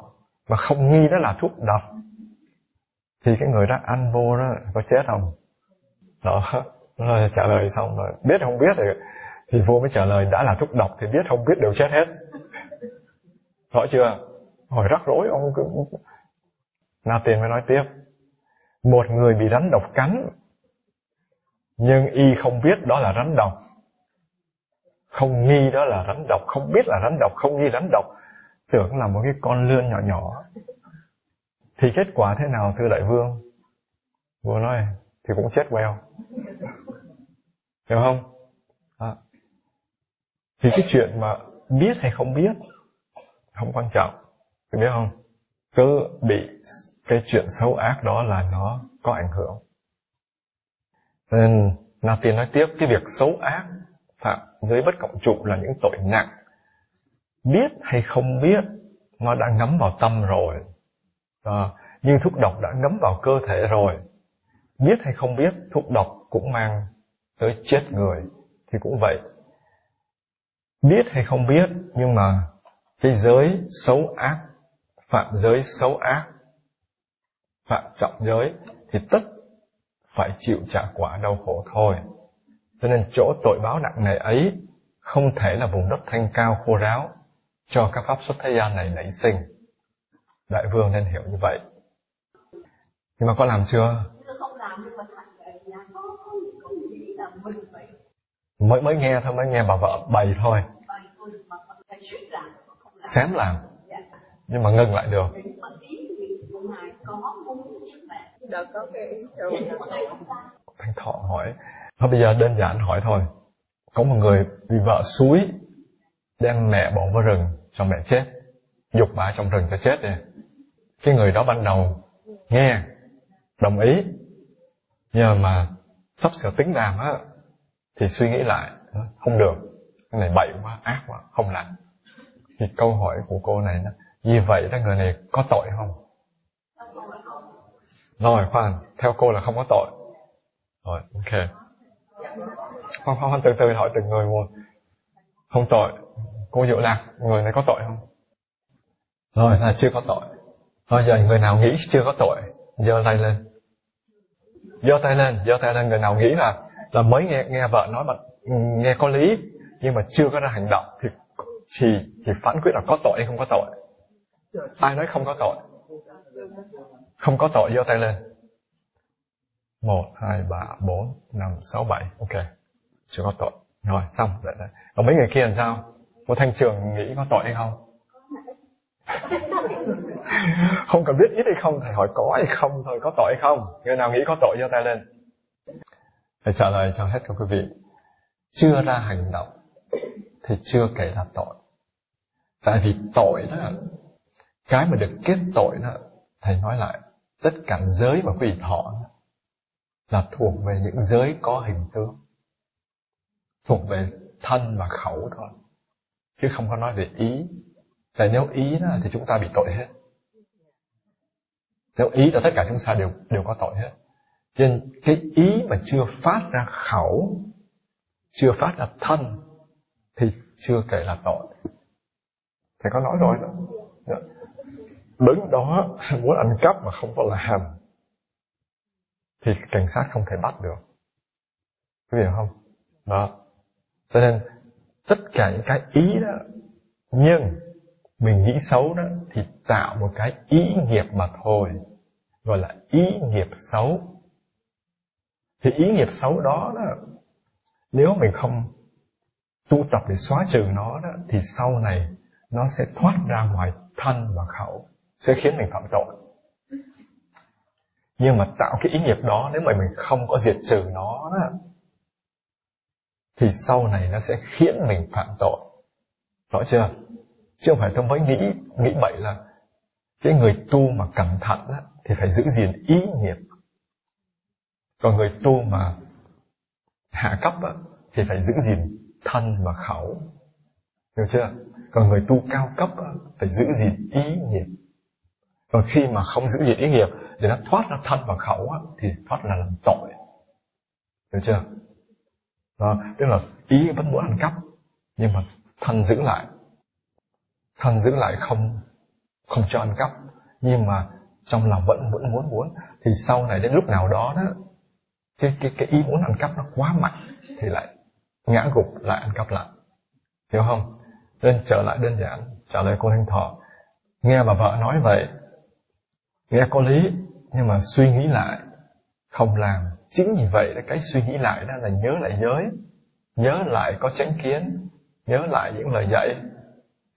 Mà không nghi đó là thuốc độc, Thì cái người đó ăn vô đó Có chết không? Đó [LAUGHS] rồi trả lời xong rồi, Biết không biết thì thì vua mới trả lời đã là thuốc độc Thì biết không biết đều chết hết [LAUGHS] Rõ chưa Hỏi rắc rối ông cứ Na Tiên mới nói tiếp. Một người bị rắn độc cắn, nhưng y không biết đó là rắn độc. Không nghi đó là rắn độc, không biết là rắn độc, không nghi rắn độc. Tưởng là một cái con lươn nhỏ nhỏ. Thì kết quả thế nào thưa đại vương? Vua nói, thì cũng chết queo. Hiểu không? Thì cái chuyện mà biết hay không biết không quan trọng. Tôi biết không? Cứ bị cái chuyện xấu ác đó là nó có ảnh hưởng. Nên Na Tiên nói tiếp, cái việc xấu ác phạm giới bất cộng trụ là những tội nặng. Biết hay không biết, nó đã ngấm vào tâm rồi. À, như thuốc độc đã ngấm vào cơ thể rồi. Biết hay không biết, thuốc độc cũng mang tới chết người. Thì cũng vậy. Biết hay không biết, nhưng mà cái giới xấu ác, phạm giới xấu ác, phạm trọng giới, thì tất phải chịu trả quả đau khổ thôi. Cho nên chỗ tội báo nặng nề ấy không thể là vùng đất thanh cao khô ráo cho các pháp xuất thế gian này nảy sinh. Đại vương nên hiểu như vậy. Nhưng mà có làm chưa? Mới mới nghe thôi, mới nghe bà vợ bày thôi. Xém làm. Nhưng mà ngừng lại được. Thanh Thọ hỏi, thôi bây giờ đơn giản hỏi thôi. Có một người bị vợ suối đem mẹ bỏ vào rừng cho mẹ chết. Dục bà trong rừng cho chết đi. Cái người đó ban đầu nghe, đồng ý. Nhưng mà sắp sửa tính làm á, thì suy nghĩ lại, không được. Cái này bậy quá, ác quá, không làm. Thì câu hỏi của cô này là, vì vậy đó người này có tội không? Rồi khoan, theo cô là không có tội. Rồi, ok. Khoan, khoan, từ từ hỏi từng người một. Không tội. Cô Diệu Lạc, người này có tội không? Rồi, là chưa có tội. Rồi giờ người nào nghĩ chưa có tội, giơ tay lên. Giơ tay lên, giơ tay lên người nào nghĩ là là mới nghe nghe vợ nói mà ừ, nghe có lý nhưng mà chưa có ra hành động thì thì thì phán quyết là có tội hay không có tội. Ai nói không có tội? Không có tội giơ tay lên. Một, hai, ba, bốn, năm, sáu, bảy. Ok. Chưa có tội. Rồi, xong. Vậy đấy. Còn mấy người kia làm sao? Cô Thanh Trường nghĩ có tội hay không? [LAUGHS] không cần biết ít hay không, thầy hỏi có hay không thôi, có tội hay không? Người nào nghĩ có tội giơ tay lên để trả lời cho hết các quý vị. Chưa ra hành động thì chưa kể là tội. Tại vì tội đó, cái mà được kết tội đó, thầy nói lại, tất cả giới mà quý vị thọ là thuộc về những giới có hình tướng. Thuộc về thân và khẩu thôi. Chứ không có nói về ý. Tại nếu ý đó, thì chúng ta bị tội hết. Nếu ý là tất cả chúng ta đều đều có tội hết. Cho nên cái ý mà chưa phát ra khẩu, chưa phát ra thân, thì chưa kể là tội. Thầy có nói rồi đó. Dạ. Đứng đó [LAUGHS] muốn ăn cắp mà không có làm, thì cảnh sát không thể bắt được. có hiểu không? Đó. Cho nên tất cả những cái ý đó, nhưng mình nghĩ xấu đó thì tạo một cái ý nghiệp mà thôi gọi là ý nghiệp xấu thì ý nghiệp xấu đó, đó nếu mình không tu tập để xóa trừ nó đó, thì sau này nó sẽ thoát ra ngoài thân và khẩu sẽ khiến mình phạm tội. Nhưng mà tạo cái ý nghiệp đó nếu mà mình không có diệt trừ nó đó, thì sau này nó sẽ khiến mình phạm tội. Rõ chưa? Chứ không phải tôi mới nghĩ nghĩ bậy là cái người tu mà cẩn thận đó, thì phải giữ gìn ý nghiệp còn người tu mà hạ cấp á, thì phải giữ gìn thân và khẩu. Hiểu chưa? Còn người tu cao cấp á, phải giữ gìn ý nghiệp. Còn khi mà không giữ gìn ý nghiệp để nó thoát ra thân và khẩu á, thì thoát là làm tội. Hiểu chưa? Đó, tức là ý vẫn muốn ăn cắp nhưng mà thân giữ lại. Thân giữ lại không không cho ăn cắp nhưng mà trong lòng vẫn vẫn muốn muốn thì sau này đến lúc nào đó đó cái cái cái ý muốn ăn cắp nó quá mạnh thì lại ngã gục, lại ăn cắp lại. Hiểu không? Nên trở lại đơn giản, trả lời cô thanh thọ. Nghe bà vợ nói vậy, nghe có lý, nhưng mà suy nghĩ lại, không làm. Chính vì vậy là cái suy nghĩ lại đó là nhớ lại giới, nhớ lại có chánh kiến, nhớ lại những lời dạy.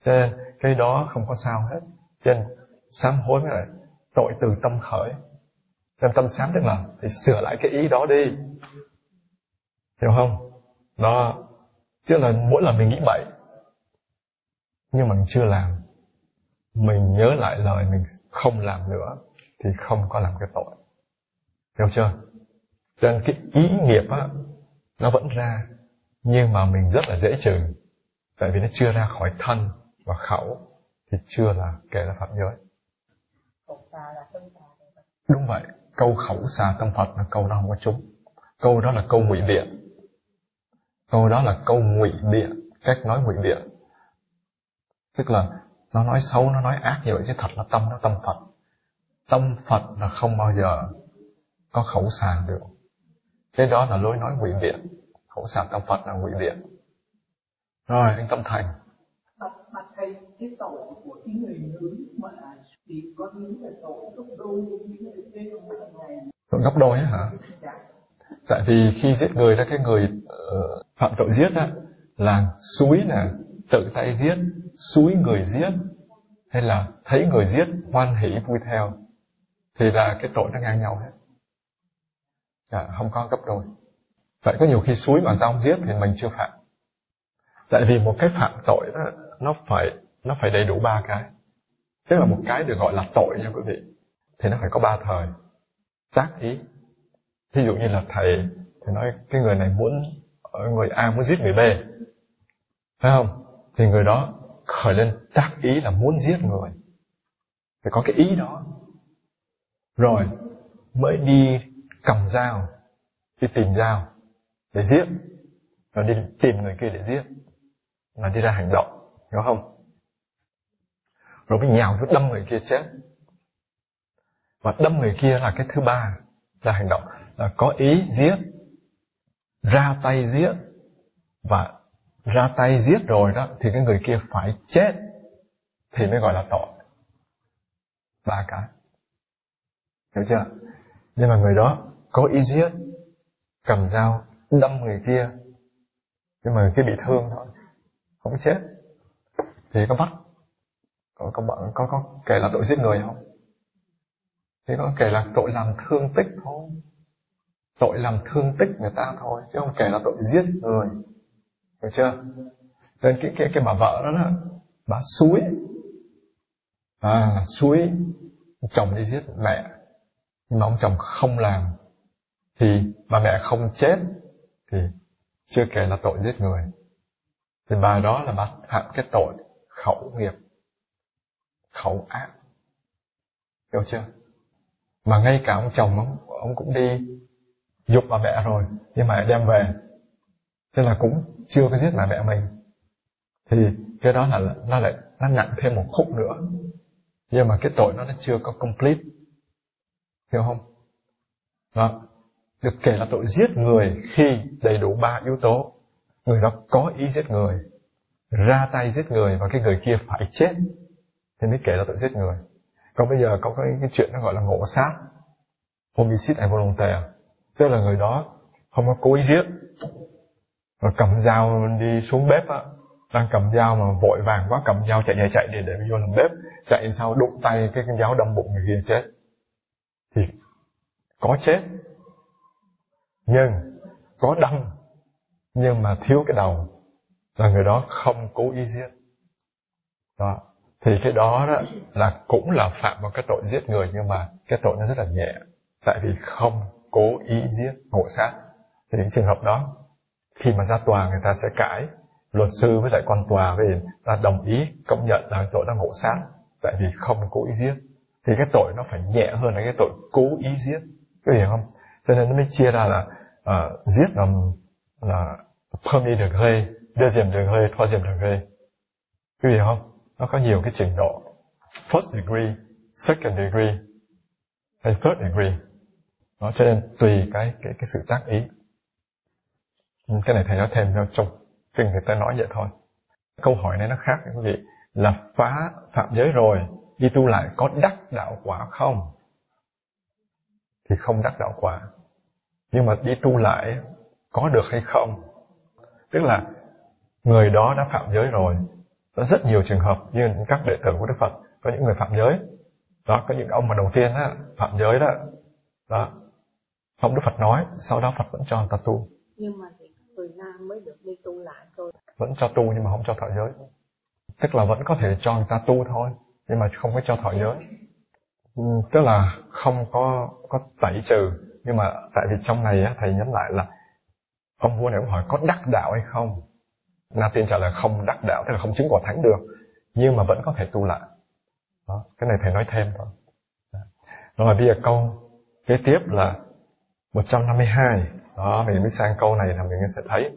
Cho nên cái đó không có sao hết. Cho nên sám hối với lại tội từ tâm khởi nên tâm sám tức là phải sửa lại cái ý đó đi. Hiểu không? Đó tức là mỗi lần mình nghĩ bậy nhưng mà mình chưa làm. Mình nhớ lại lời mình không làm nữa thì không có làm cái tội. Hiểu chưa? Cho nên cái ý nghiệp á nó vẫn ra nhưng mà mình rất là dễ trừ. Tại vì nó chưa ra khỏi thân và khẩu thì chưa là kể là phạm giới. Đúng vậy câu khẩu xà tâm phật là câu đó không có trúng. Câu đó là câu ngụy biện câu đó là câu ngụy biện cách nói ngụy biện tức là nó nói xấu, nó nói ác như vậy chứ thật là tâm nó tâm phật. Tâm phật là không bao giờ có khẩu xà được. Cái đó là lối nói ngụy biện khẩu xà tâm phật là ngụy biện rồi, anh tâm thành. Bạch thầy cái tội của cái người nữ mà thì có những là tội gấp đôi hả? Tại vì khi giết người là cái người uh, phạm tội giết á là suối nè tự tay giết suối người giết hay là thấy người giết hoan hỷ vui theo thì là cái tội nó ngang nhau hết. À, không có gấp đôi. Vậy có nhiều khi suối mà ta không giết thì mình chưa phạm. Tại vì một cái phạm tội đó nó phải nó phải đầy đủ ba cái tức là một cái được gọi là tội nha quý vị. Thì nó phải có ba thời. Tác ý. Ví dụ như là thầy thì nói cái người này muốn, người A muốn giết người B. Phải không? Thì người đó khởi lên tác ý là muốn giết người. Phải có cái ý đó. Rồi, mới đi cầm dao, đi tìm dao để giết. Rồi đi tìm người kia để giết. Là đi ra hành động. Hiểu không? Rồi mới nhào vô đâm người kia chết. Và đâm người kia là cái thứ ba là hành động. Là có ý giết, ra tay giết. Và ra tay giết rồi đó, thì cái người kia phải chết thì mới gọi là tội. Ba cái. Hiểu chưa? Nhưng mà người đó có ý giết, cầm dao, đâm người kia. Nhưng mà người kia bị thương thôi, không chết. Thì có bắt có có bạn có, có kể là tội giết người không? Thế có kể là tội làm thương tích thôi. Tội làm thương tích người ta thôi chứ không kể là tội giết người. Hiểu chưa? Nên cái cái cái bà vợ đó đó bà suối. À suối. Chồng đi giết mẹ. Nhưng mà ông chồng không làm. Thì bà mẹ không chết thì chưa kể là tội giết người. Thì bà đó là bà phạm cái tội khẩu nghiệp khẩu ác. Hiểu chưa? Mà ngay cả ông chồng ông, ông cũng đi dục bà mẹ rồi nhưng mà đem về. Thế là cũng chưa có giết bà mẹ mình. Thì cái đó là nó lại nó nặng thêm một khúc nữa. Nhưng mà cái tội nó nó chưa có complete. Hiểu không? Đó. Được kể là tội giết người khi đầy đủ ba yếu tố. Người đó có ý giết người ra tay giết người và cái người kia phải chết thế mới kể là tội giết người. Còn bây giờ có cái, cái chuyện nó gọi là ngộ sát. Homicide à, involontaire tức là người đó không có cố ý giết. Mà cầm dao đi xuống bếp á. Đang cầm dao mà vội vàng quá cầm dao chạy chạy chạy để để vô làm bếp. Chạy sau đụng tay cái con dao đâm bụng người kia chết. Thì có chết. Nhưng có đâm. Nhưng mà thiếu cái đầu. Là người đó không cố ý giết. Đó thì cái đó, đó là cũng là phạm vào cái tội giết người nhưng mà cái tội nó rất là nhẹ. Tại vì không cố ý giết ngộ sát. Thì những trường hợp đó khi mà ra tòa người ta sẽ cãi luật sư với lại con tòa về ta đồng ý công nhận là tội đã ngộ sát tại vì không cố ý giết. Thì cái tội nó phải nhẹ hơn là cái tội cố ý giết. Có hiểu không? Cho nên nó mới chia ra là uh, giết là là premier degré deuxième degré troisième degré có hiểu không? Nó có nhiều cái trình độ. First degree, second degree, hay third degree. Nó cho nên tùy cái cái cái sự tác ý. Cái này thầy nói thêm cho chung. Kinh người ta nói vậy thôi. Câu hỏi này nó khác quý vị là phá phạm giới rồi, đi tu lại có đắc đạo quả không? Thì không đắc đạo quả. Nhưng mà đi tu lại có được hay không? Tức là người đó đã phạm giới rồi có rất nhiều trường hợp như các đệ tử của đức phật có những người phạm giới. Đó có những ông mà đầu tiên á phạm giới đó đó. Xong đức phật nói sau đó phật vẫn cho người ta tu. Nhưng mà thì người nam mới được đi tu lại thôi. Vẫn cho tu nhưng mà không cho thọ giới. Tức là vẫn có thể cho người ta tu thôi nhưng mà không có cho thọ giới. Ừ, tức là không có có tẩy trừ. Nhưng mà tại vì trong này á, thầy nhấn lại là ông vua này cũng hỏi có đắc đạo hay không na tiên trả lời, không đắc đạo, tức là không chứng quả thánh được, nhưng mà vẫn có thể tu lại. Đó, cái này thầy nói thêm thôi. Rồi bây giờ câu kế tiếp là 152 đó mình mới sang câu này là mình sẽ thấy.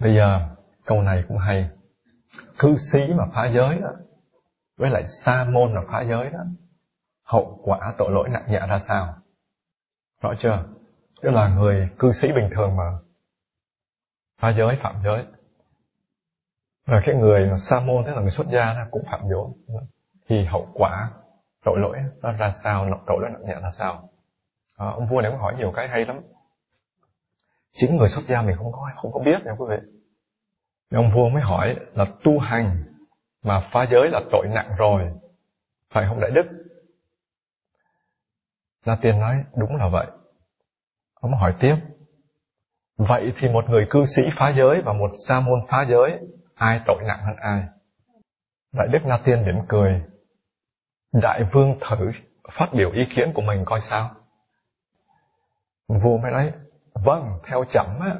Bây giờ câu này cũng hay. Cư sĩ mà phá giới đó, với lại sa môn mà phá giới đó, hậu quả tội lỗi nặng nhẹ ra sao? Rõ chưa? Tức là người cư sĩ bình thường mà phá giới, phạm giới và cái người mà sa môn tức là người xuất gia là cũng phạm giới thì hậu quả tội lỗi nó ra sao tội lỗi nặng nhẹ ra sao. À, ông vua này cũng hỏi nhiều cái hay lắm. Chính người xuất gia mình không có không có biết nha quý vị. Ông vua mới hỏi là tu hành mà phá giới là tội nặng rồi phải không đại đức? La Tiên nói đúng là vậy. Ông hỏi tiếp vậy thì một người cư sĩ phá giới và một sa môn phá giới ai tội nặng hơn ai. Đại đức Na Tiên mỉm cười. Đại vương thử phát biểu ý kiến của mình coi sao. Vua mới nói vâng theo chấm á,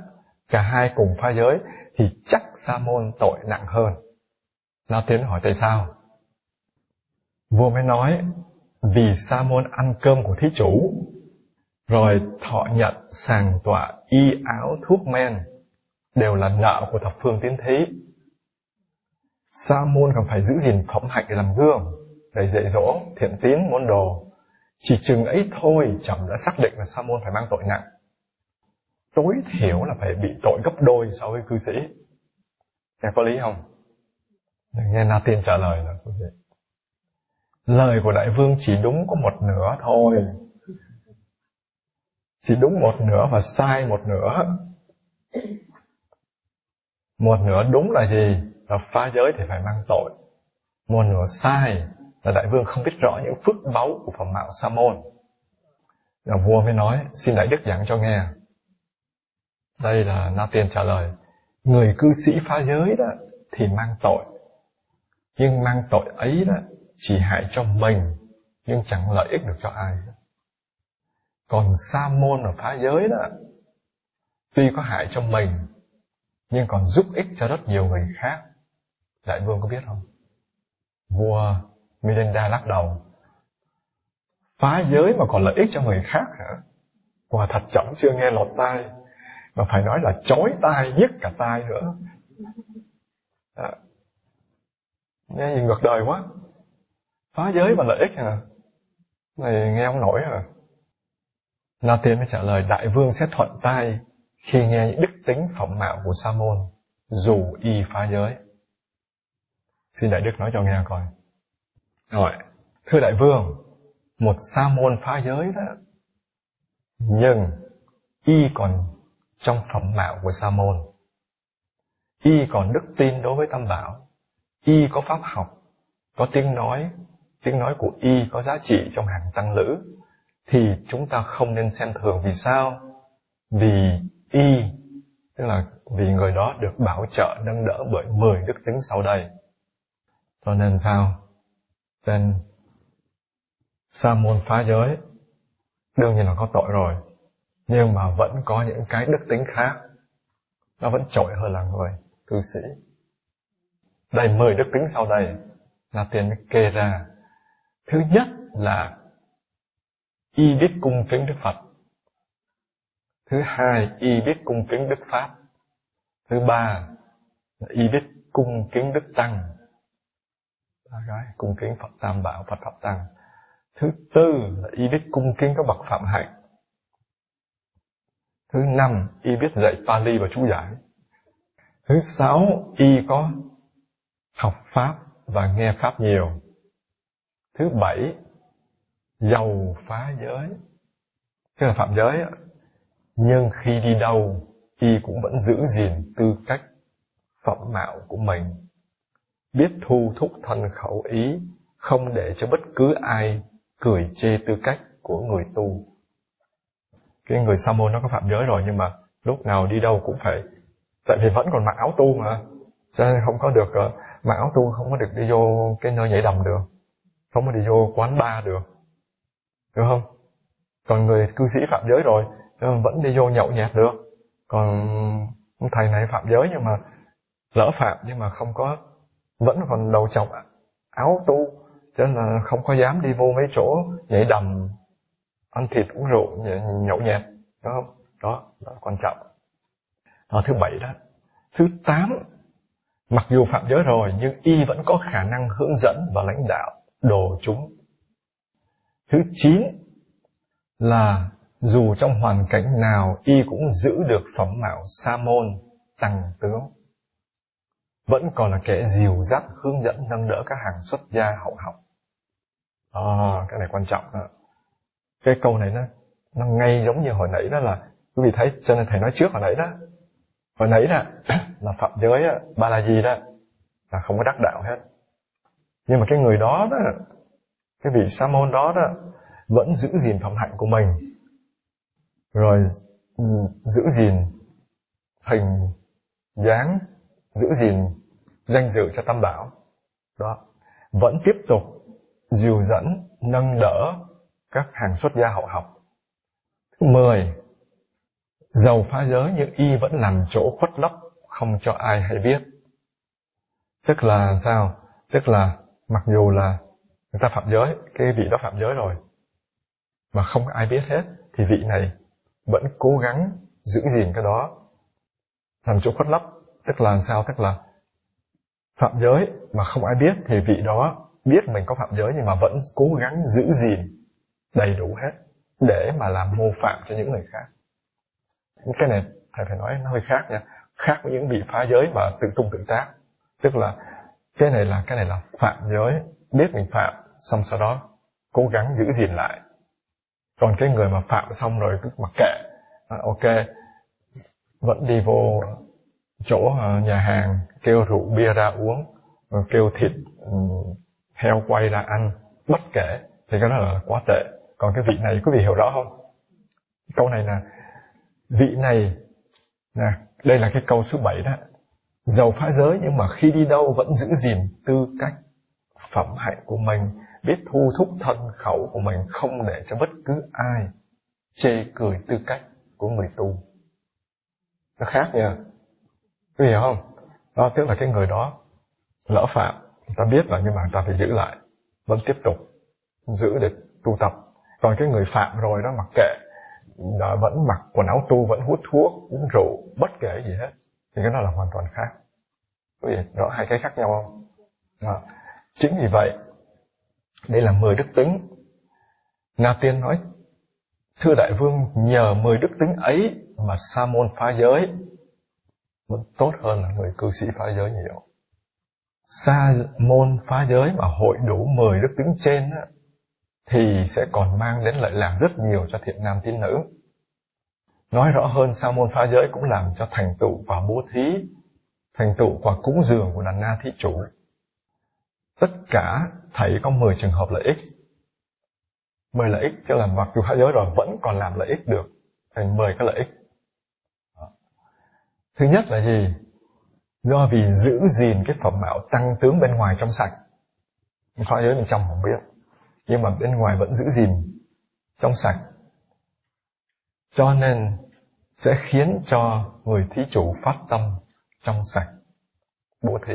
cả hai cùng pha giới thì chắc sa môn tội nặng hơn. Na tiến hỏi, tại sao? Vua mới nói, vì sa môn ăn cơm của thí chủ, rồi thọ nhận sàng tọa y áo thuốc men, đều là nợ của thập phương tiến thí sa môn còn phải giữ gìn phẩm hạnh để làm gương, để dạy dỗ, thiện tín, môn đồ. Chỉ chừng ấy thôi, chậm đã xác định là sa môn phải mang tội nặng. Tối thiểu là phải bị tội gấp đôi so với cư sĩ. Nghe có lý không? Nghe na tiên trả lời là quý vị lời của đại vương chỉ đúng có một nửa thôi. Chỉ đúng một nửa và sai một nửa. Một nửa đúng là gì? Là phá giới thì phải mang tội. Một nửa sai là đại vương không biết rõ những phước báu của phẩm mạo sa môn. Là vua mới nói, xin đại đức giảng cho nghe. Đây là na tiên trả lời, người cư sĩ phá giới đó thì mang tội. Nhưng mang tội ấy đó chỉ hại cho mình, nhưng chẳng lợi ích được cho ai. Còn sa môn và phá giới đó, tuy có hại cho mình, nhưng còn giúp ích cho rất nhiều người khác đại vương có biết không vua Melinda lắc đầu phá giới mà còn lợi ích cho người khác hả quả thật chẳng chưa nghe lọt tai, mà phải nói là chói tai nhức cả tai nữa à. nghe gì ngược đời quá phá giới mà lợi ích hả? này, nghe không nổi à La Tiên mới trả lời, Đại vương sẽ thuận tai khi nghe những đức tính phẩm mạo của Sa môn dù y phá giới. Xin Đại Đức nói cho nghe coi. Rồi, thưa Đại Vương, một Sa môn phá giới đó, nhưng y còn trong phẩm mạo của Sa môn. Y còn đức tin đối với Tam Bảo. Y có pháp học, có tiếng nói, tiếng nói của Y có giá trị trong hàng tăng lữ, thì chúng ta không nên xem thường. Vì sao? Vì Y, tức là vì người đó được bảo trợ nâng đỡ bởi 10 đức tính sau đây. Cho nên sao? tên Sa môn phá giới, đương nhiên là có tội rồi, nhưng mà vẫn có những cái đức tính khác. Nó vẫn trội hơn là người cư sĩ. Đây, mười đức tính sau đây, là tiền mới kê ra. Thứ nhất là y biết cung kính đức phật. Thứ hai, y biết cung kính đức pháp. Thứ ba, là y biết cung kính đức tăng cái cung kính phật tam bảo phật pháp tăng thứ tư là y biết cung kính các bậc phạm hạnh Thứ năm, y biết dạy Pali và chú giải. Thứ sáu, y có học Pháp và nghe Pháp nhiều. Thứ bảy, giàu phá giới. tức là phạm giới nhưng khi đi đâu y cũng vẫn giữ gìn tư cách phẩm mạo của mình biết thu thúc thân khẩu ý, không để cho bất cứ ai cười chê tư cách của người tu. Cái người sa môn nó có phạm giới rồi nhưng mà lúc nào đi đâu cũng phải, tại vì vẫn còn mặc áo tu mà. Cho nên không có được ờ, mặc áo tu không có được đi vô cái nơi nhảy đầm được, không có đi vô quán bar được được không? Còn người cư sĩ phạm giới rồi vẫn đi vô nhậu nhẹt được. Còn thầy này phạm giới nhưng mà lỡ phạm nhưng mà không có vẫn còn đầu chọc áo tu cho nên là không có dám đi vô mấy chỗ nhảy đầm ăn thịt uống rượu nhậu nhẹt đúng không? Đó, đó là quan trọng. Đó thứ bảy đó. Thứ tám mặc dù phạm giới rồi nhưng y vẫn có khả năng hướng dẫn và lãnh đạo đồ chúng. Thứ chín là dù trong hoàn cảnh nào y cũng giữ được phẩm mạo sa môn tăng tướng vẫn còn là kẻ dìu dắt hướng dẫn nâng đỡ các hàng xuất gia hậu học. À, cái này quan trọng đó. cái câu này nó nó ngay giống như hồi nãy đó là quý vị thấy cho nên thầy nói trước hồi nãy đó. Hồi nãy đó [CLEARS THROAT] là phạm giới ba la gì đó là không có đắc đạo hết. Nhưng mà cái người đó đó cái vị sa môn đó đó vẫn giữ gìn phẩm hạnh của mình. Rồi giữ gìn hình dáng giữ gìn, danh dự cho tam bảo. Đó. Vẫn tiếp tục dìu dẫn, nâng đỡ các hàng xuất gia hậu học. Thứ mười, giàu phá giới nhưng y vẫn làm chỗ khuất lấp, không cho ai hay biết. Tức là sao? Tức là mặc dù là người ta phạm giới, cái vị đó phạm giới rồi, mà không ai biết hết, thì vị này vẫn cố gắng giữ gìn cái đó, làm chỗ khuất lấp tức là sao? Tức là phạm giới mà không ai biết thì vị đó biết mình có phạm giới nhưng mà vẫn cố gắng giữ gìn đầy đủ hết để mà làm mô phạm cho những người khác. Cái này thầy phải nói nó hơi khác nha. Khác với những vị phá giới mà tự tung tự tác. Tức là cái này là cái này là phạm giới biết mình phạm xong sau đó cố gắng giữ gìn lại. Còn cái người mà phạm xong rồi cứ mặc kệ à, ok vẫn đi vô chỗ ờ, nhà hàng, kêu rượu bia ra uống ờ, kêu thịt ừ, heo quay ra ăn, bất kể. Thì cái đó là quá tệ. Còn cái vị này, quý vị hiểu rõ không? Câu này là, vị này, nè, đây là cái câu số 7 đó. Giàu phá giới nhưng mà khi đi đâu vẫn giữ gìn tư cách phẩm hạnh của mình, biết thu thúc thân khẩu của mình không để cho bất cứ ai chê cười tư cách của người tu. Nó khác nha quý hiểu không? Đó, tức là cái người đó lỡ phạm, người ta biết là nhưng mà người ta phải giữ lại, vẫn tiếp tục giữ để tu tập. Còn cái người phạm rồi đó, mặc kệ đó vẫn mặc quần áo tu, vẫn hút thuốc, uống rượu, bất kể gì hết, thì cái đó là hoàn toàn khác. Quý vị rõ hai cái khác nhau không? Đó. chính vì vậy, đây là mười đức tính. Na tiên nói, thưa đại vương, nhờ mười đức tính ấy mà sa môn phá giới vẫn tốt hơn là người cư sĩ phá giới nhiều sa môn phá giới mà hội đủ mười đức tính trên á, thì sẽ còn mang đến lợi lạc rất nhiều cho thiện nam tín nữ. Nói rõ hơn, sa môn phá giới cũng làm cho thành tựu và bố thí, thành tựu quả cúng dường của đàn na thí chủ. Tất cả thầy có 10 trường hợp lợi ích. 10 lợi ích, cho là mặc dù phá giới rồi vẫn còn làm lợi ích được, thành 10 cái lợi ích. Thứ nhất là gì? Do vì giữ gìn cái phẩm mạo tăng tướng bên ngoài trong sạch. Phá giới bên trong không biết nhưng mà bên ngoài vẫn giữ gìn trong sạch. Cho nên sẽ khiến cho người thí chủ phát tâm trong sạch, bố thí.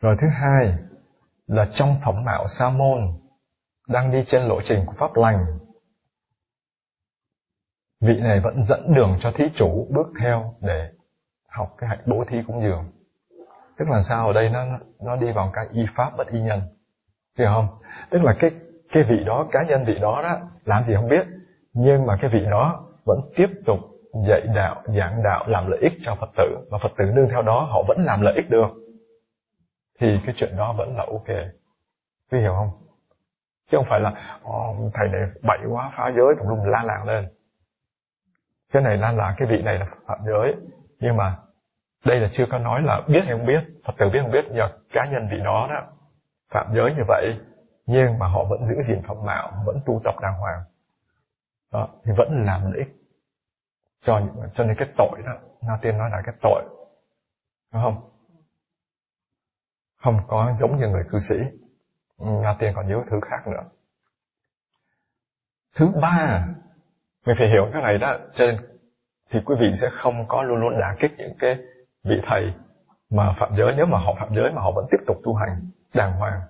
Rồi thứ hai là trong phẩm mạo sa môn đang đi trên lộ trình của pháp lành. Vị này vẫn dẫn đường cho thí chủ bước theo để học cái hạnh bố thí cúng dường. Tức là sao? Ở đây nó nó đi vào cái y pháp bất y nhân. Hiểu không? Tức là cái cái vị đó cá nhân vị đó đó làm gì không biết. Nhưng mà cái vị đó vẫn tiếp tục dạy đạo giảng đạo làm lợi ích cho phật tử. Và phật tử nương theo đó họ vẫn làm lợi ích được. Thì cái chuyện đó vẫn là ok. Quý hiểu không? Chứ không phải là oh, thầy này bậy quá phá giới tùm lum la làng lên cái này là là cái vị này là phạm giới. Nhưng mà đây là chưa có nói là biết hay không biết. Phật tử biết không biết nhờ cá nhân vị đó đó phạm giới như vậy. Nhưng mà họ vẫn giữ gìn phẩm mạo vẫn tu tập đàng hoàng. Đó, thì vẫn làm lợi ích cho cho nên cái tội đó Na Tiên nói là cái tội đúng không? Không có giống như người cư sĩ. Na Tiên còn nhiều thứ khác nữa. Thứ ba mình phải hiểu cái này đó. Cho nên thì quý vị sẽ không có luôn luôn đả kích những cái vị thầy mà phạm giới. Nếu mà họ phạm giới mà họ vẫn tiếp tục tu hành đàng hoàng,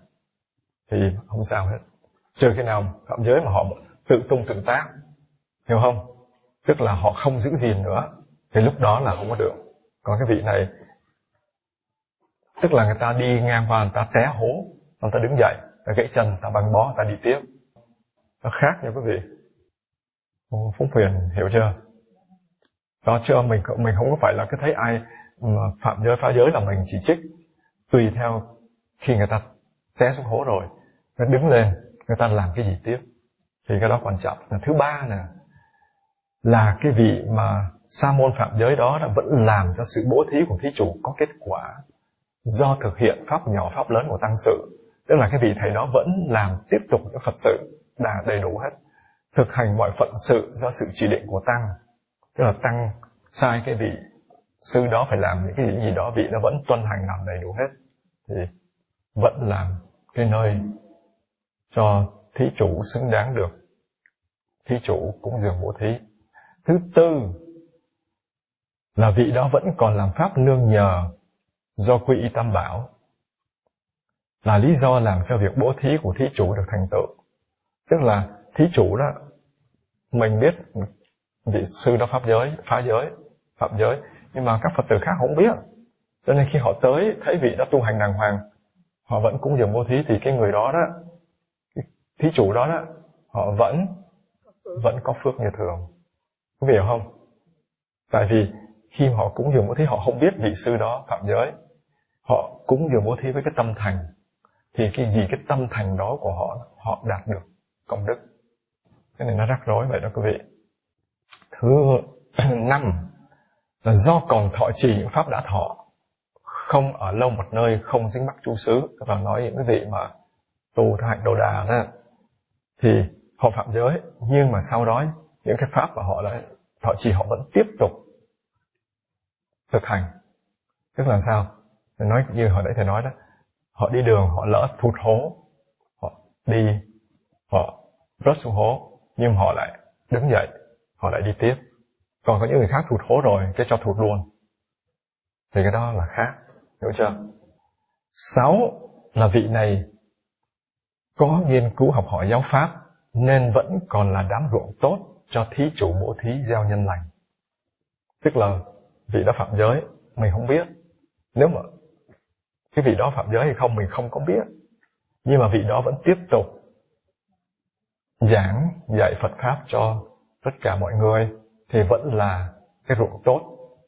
thì không sao hết. Trừ khi nào phạm giới mà họ tự tung tự tác, hiểu không? Tức là họ không giữ gìn nữa, thì lúc đó là không có được. Còn cái vị này, tức là người ta đi ngang qua, người ta té hố, người ta đứng dậy, người ta gãy chân, người ta băng bó, người ta đi tiếp. Nó khác nha quý vị phúc huyền hiểu chưa? Đó chưa mình mình không có phải là cái thấy ai mà phạm giới, phá giới là mình chỉ trích, tùy theo khi người ta té xuống hố rồi người đứng lên, người ta làm cái gì tiếp. Thì cái đó quan trọng. Là thứ ba nè, là cái vị mà sa môn phạm giới đó đã vẫn làm cho sự bố thí của thí chủ có kết quả do thực hiện pháp nhỏ, pháp lớn của tăng sự. Tức là cái vị thầy đó vẫn làm tiếp tục cái phật sự đã đầy đủ hết thực hành mọi phận sự do sự chỉ định của tăng. Tức là tăng sai cái vị sư đó phải làm những cái gì, đó vị nó vẫn tuân hành làm đầy đủ hết. Thì vẫn làm cái nơi cho thí chủ xứng đáng được. Thí chủ cũng dường bố thí. Thứ tư là vị đó vẫn còn làm pháp nương nhờ do quy y tam bảo. Là lý do làm cho việc bố thí của thí chủ được thành tựu. Tức là thí chủ đó, mình biết vị sư đó pháp giới, phá giới phạm giới, nhưng mà các phật tử khác không biết. Cho nên khi họ tới, thấy vị đó tu hành đàng hoàng, họ vẫn cúng dường bố thí, thì cái người đó đó thí chủ đó đó, họ vẫn vẫn có phước như thường. Có hiểu không? Tại vì khi họ cúng dường bố thí, họ không biết vị sư đó phạm giới. Họ cúng dường bố thí với cái tâm thành, thì cái gì cái tâm thành đó của họ họ đạt được công đức cái này nó rắc rối vậy đó quý vị. Thứ [CLEARS THROAT] năm là do còn thọ trì những pháp đã thọ. Không ở lâu một nơi, không dính mắc chú xứ. Tức là nói những cái vị mà tu theo hạnh đồ đà đó thì họ phạm giới. Nhưng mà sau đó, những cái pháp mà họ đã thọ trì, họ vẫn tiếp tục thực hành. Tức là sao? Nói như hồi nãy thầy nói đó. Họ đi đường, họ lỡ thụt hố, họ đi, họ rớt xuống hố nhưng họ lại đứng dậy, họ lại đi tiếp. Còn có những người khác thụt hố rồi cái cho thụt luôn. Thì cái đó là khác, hiểu chưa? Sáu là vị này có nghiên cứu học hỏi giáo pháp nên vẫn còn là đám ruộng tốt cho thí chủ bố thí gieo nhân lành. Tức là vị đó phạm giới, mình không biết. Nếu mà cái vị đó phạm giới hay không, mình không có biết. Nhưng mà vị đó vẫn tiếp tục giảng dạy Phật pháp cho tất cả mọi người thì vẫn là cái ruộng tốt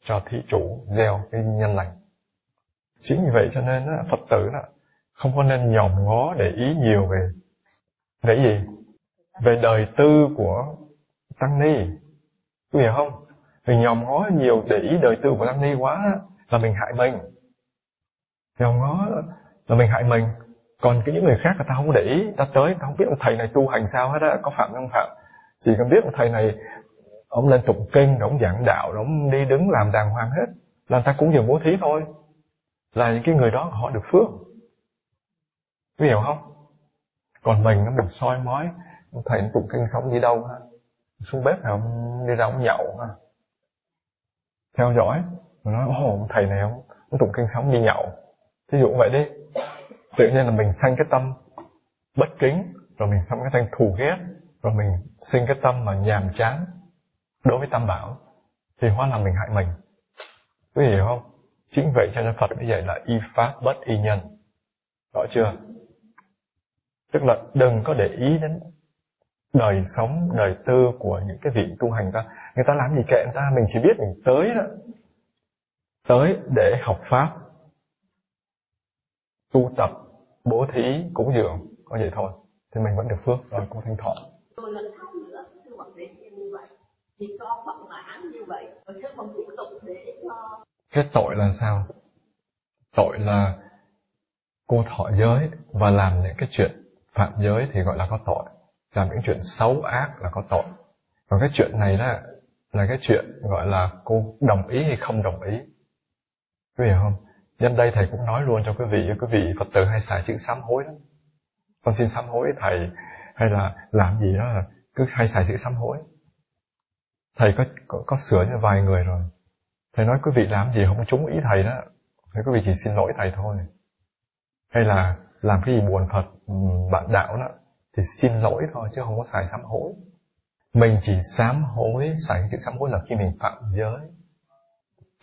cho thí chủ gieo cái nhân lành. Chính vì vậy cho nên đó, Phật tử đó, không có nên nhòm ngó để ý nhiều về về gì? Về đời tư của tăng ni. Có hiểu không? Mình nhòm ngó nhiều để ý đời tư của tăng ni quá là mình hại mình. Nhòm ngó là mình hại mình còn cái những người khác người ta không để ý ta tới ta không biết ông thầy này tu hành sao hết á có phạm không phạm. Chỉ cần biết ông thầy này ông lên tụng kinh ông giảng đạo ông đi đứng làm đàng hoàng hết là người ta cũng dừng bố thí thôi. Là những cái người đó họ được phước. Có hiểu không? Còn mình nó mình soi mói. Ông thầy nó tụng kinh sống đi đâu ha? Xuống bếp là ông đi ra ông nhậu ha? Theo dõi rồi nói ồ ông thầy này ông, ông tụng kinh sống đi nhậu. Thí dụ vậy đi tự nhiên là mình sanh cái tâm bất kính, rồi mình sanh cái tâm thù ghét, rồi mình sinh cái tâm mà nhàm chán đối với tam bảo, thì hóa là mình hại mình. Quý vị hiểu không? Chính vậy cho nên phật mới dạy là y pháp bất y nhân. Rõ chưa? Tức là đừng có để ý đến đời sống, đời tư của những cái vị tu hành ta. Người ta làm gì kệ người ta, mình chỉ biết mình tới đó. Tới để học pháp, tu tập bố thí cúng dường có vậy thôi. Thì mình vẫn được phước rồi cô thanh thọ. Rồi lần sau nữa sư bằng đến như vậy. Thì con phận mãn như vậy rồi sư bằng tiếp tục để cho cái tội là sao? Tội là cô thọ giới và làm những cái chuyện phạm giới thì gọi là có tội. Làm những chuyện xấu ác là có tội. Còn cái chuyện này đó là cái chuyện gọi là cô đồng ý hay không đồng ý. Vị hiểu không nhân đây thầy cũng nói luôn cho quý vị quý vị phật tử hay xài chữ sám hối lắm con xin sám hối thầy hay là làm gì đó là cứ hay xài chữ sám hối. Thầy có, có có sửa cho vài người rồi. Thầy nói quý vị làm gì không trúng ý thầy đó. Thì quý vị chỉ xin lỗi thầy thôi. Hay là làm cái gì buồn phật bạn đạo đó thì xin lỗi thôi chứ không có xài sám hối. Mình chỉ sám hối xài cái chữ sám hối là khi mình phạm giới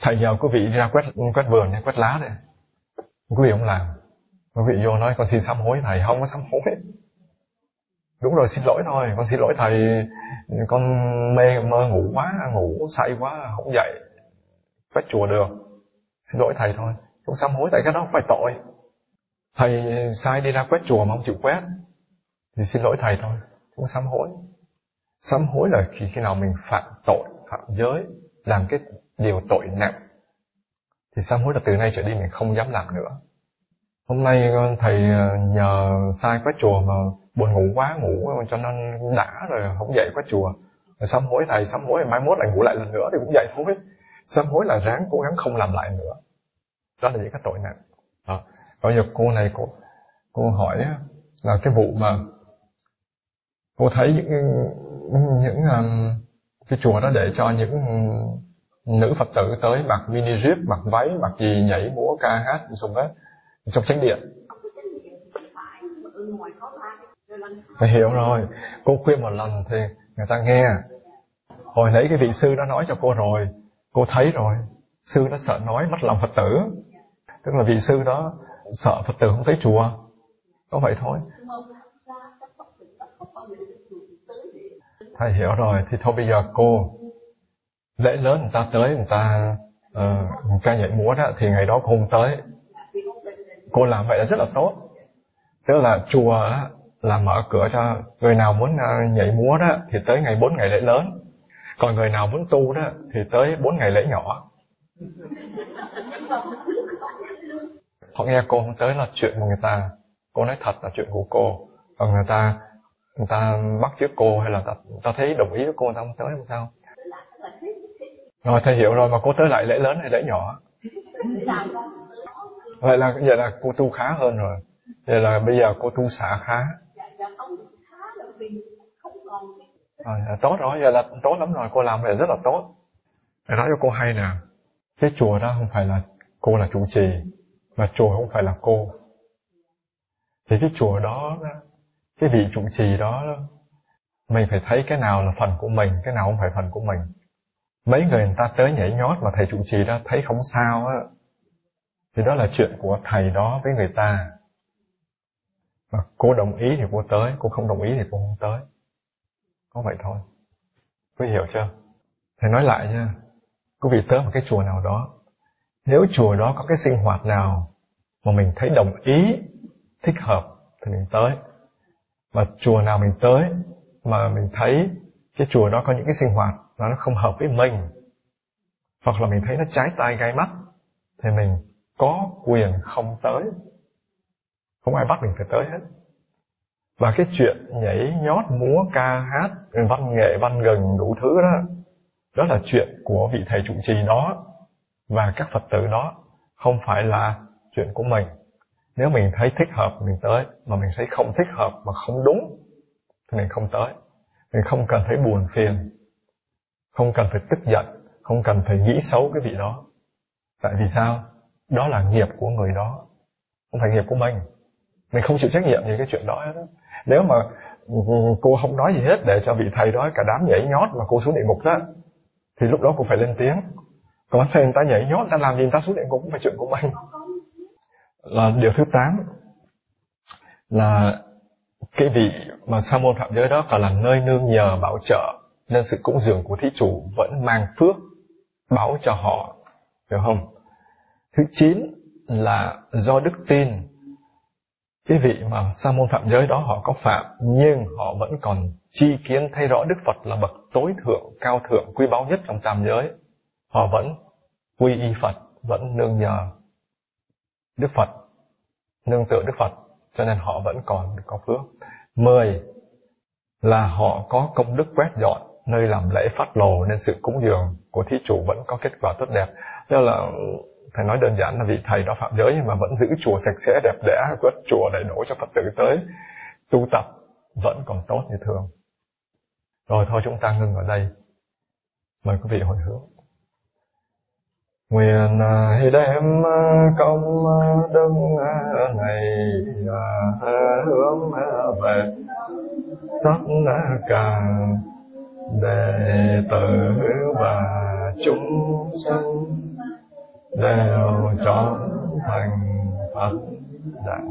thầy nhờ quý vị ra quét quét vườn nha quét lá đây quý vị không làm. Quý vị vô nói, con xin sám hối thầy. Không có sám hối. Đúng rồi, xin lỗi thôi. Con xin lỗi thầy. Con mê, mơ ngủ quá, ngủ say quá, không dậy. Quét chùa được. Xin lỗi thầy thôi. Không sám hối tại cái đó không phải tội. Thầy sai đi ra quét chùa mà không chịu quét. Thì xin lỗi thầy thôi. Không sám hối. Sám hối là khi khi nào mình phạm tội, phạm giới, làm cái điều tội nặng. Thì sám hối là từ nay trở đi mình không dám làm nữa. Hôm nay thầy ờ, nhờ sai quét chùa mà buồn ngủ quá ngủ cho nên đã rồi không dậy quét chùa. Rồi sám hối thầy sám hối mai mốt lại ngủ lại lần nữa thì cũng dậy thôi. Sám hối là ráng cố gắng không làm lại nữa. Đó là những cái tội nặng. Đó. bây giờ cô này cô cô hỏi là cái vụ mà cô thấy những những um, cái chùa đó để cho những nữ phật tử tới mặc mini jeep, mặc váy, mặc gì nhảy múa, ca hát xong hết trong chánh điện. Thầy hiểu rồi. Cô khuyên một lần thì người ta nghe. Hồi nãy cái vị sư đã nói cho cô rồi. Cô thấy rồi. Sư đã sợ nói mất lòng Phật tử. Tức là vị sư đó Sợ Phật tử không tới chùa. Có vậy thôi. Thầy hiểu rồi. Thì thôi bây giờ cô Lễ lớn người ta tới Người ta uh, ca nhảy múa đó Thì ngày đó cô không tới. Cô làm vậy là rất là tốt. Tức là chùa là mở cửa cho người nào muốn ờ, nhảy múa đó thì tới ngày bốn ngày lễ lớn. Còn người nào muốn tu đó thì tới bốn ngày lễ nhỏ. Họ nghe cô không tới là chuyện của người ta cô nói thật là chuyện của cô. Còn người ta người ta bắt chước cô hay là ta, ta thấy đồng ý với cô người ta không tới làm sao rồi thầy hiểu rồi mà cô tới lại lễ lớn hay lễ nhỏ? Vậy là vậy là cô tu khá hơn rồi. Vậy là bây giờ cô tu xả khá. À, tốt rồi giờ là tốt lắm rồi. Cô làm vậy rất là tốt. Để nói cho cô hay nè. Cái chùa đó không phải là cô là chủ trì mà chùa không phải là cô. Thì cái chùa đó cái vị chủ trì đó mình phải thấy cái nào là phần của mình cái nào không phải phần của mình mấy người người ta tới nhảy nhót mà thầy trụ trì đó thấy không sao á, thì đó là chuyện của thầy đó với người ta. Mà cô đồng ý thì cô tới, cô không đồng ý thì cô không tới. Có vậy thôi. Quý hiểu chưa? Thầy nói lại nha quý vị tới một cái chùa nào đó, nếu chùa đó có cái sinh hoạt nào mà mình thấy đồng ý, thích hợp thì mình tới. Mà chùa nào mình tới mà mình thấy cái chùa đó có những cái sinh hoạt nó không hợp với mình. Hoặc là mình thấy nó trái tai gai mắt, thì mình có quyền không tới. Không ai bắt mình phải tới hết. Và cái chuyện nhảy nhót, múa, ca, hát, văn nghệ, văn gần đủ thứ đó đó là chuyện của vị thầy trụ trì đó và các phật tử đó. Không phải là chuyện của mình. Nếu mình thấy thích hợp, mình tới. Mà mình thấy không thích hợp mà không đúng, thì mình không tới. Mình không cần thấy buồn phiền không cần phải tức giận, không cần phải nghĩ xấu cái vị đó. Tại vì sao? Đó là nghiệp của người đó, không phải nghiệp của mình. Mình không chịu trách nhiệm về cái chuyện đó. Hết nếu mà cô không nói gì hết để cho vị thầy đó, cả đám nhảy nhót mà cô xuống địa ngục đó, thì lúc đó cô phải lên tiếng. Còn thầy người ta nhảy nhót, ta làm gì người ta xuống địa ngục cũng phải chuyện của mình. Là điều thứ 8 là cái vị mà sa môn phạm giới đó còn là nơi nương nhờ bảo trợ nên sự cúng dường của thí chủ vẫn mang phước báo cho họ hiểu không thứ chín là do đức tin cái vị mà sa môn phạm giới đó họ có phạm nhưng họ vẫn còn chi kiến thấy rõ Đức Phật là bậc tối thượng, cao thượng, quý báu nhất trong tam giới. Họ vẫn quy y Phật, vẫn nương nhờ Đức Phật, nương tựa Đức Phật, cho nên họ vẫn còn có phước. Mười là họ có công đức quét dọn nơi làm lễ phát lồ nên sự cúng dường của thí chủ vẫn có kết quả tốt đẹp. Tức là thầy nói đơn giản là vị thầy đó phạm giới nhưng mà vẫn giữ chùa sạch sẽ đẹp đẽ, quét chùa đầy đủ cho Phật tử tới tu tập vẫn còn tốt như thường. Rồi thôi chúng ta ngưng ở đây. Mời quý vị hồi hướng. Nguyện à, đem à, công à, đức này hướng về tất cả đệ tử và chúng sanh đều trở thành Phật đạo.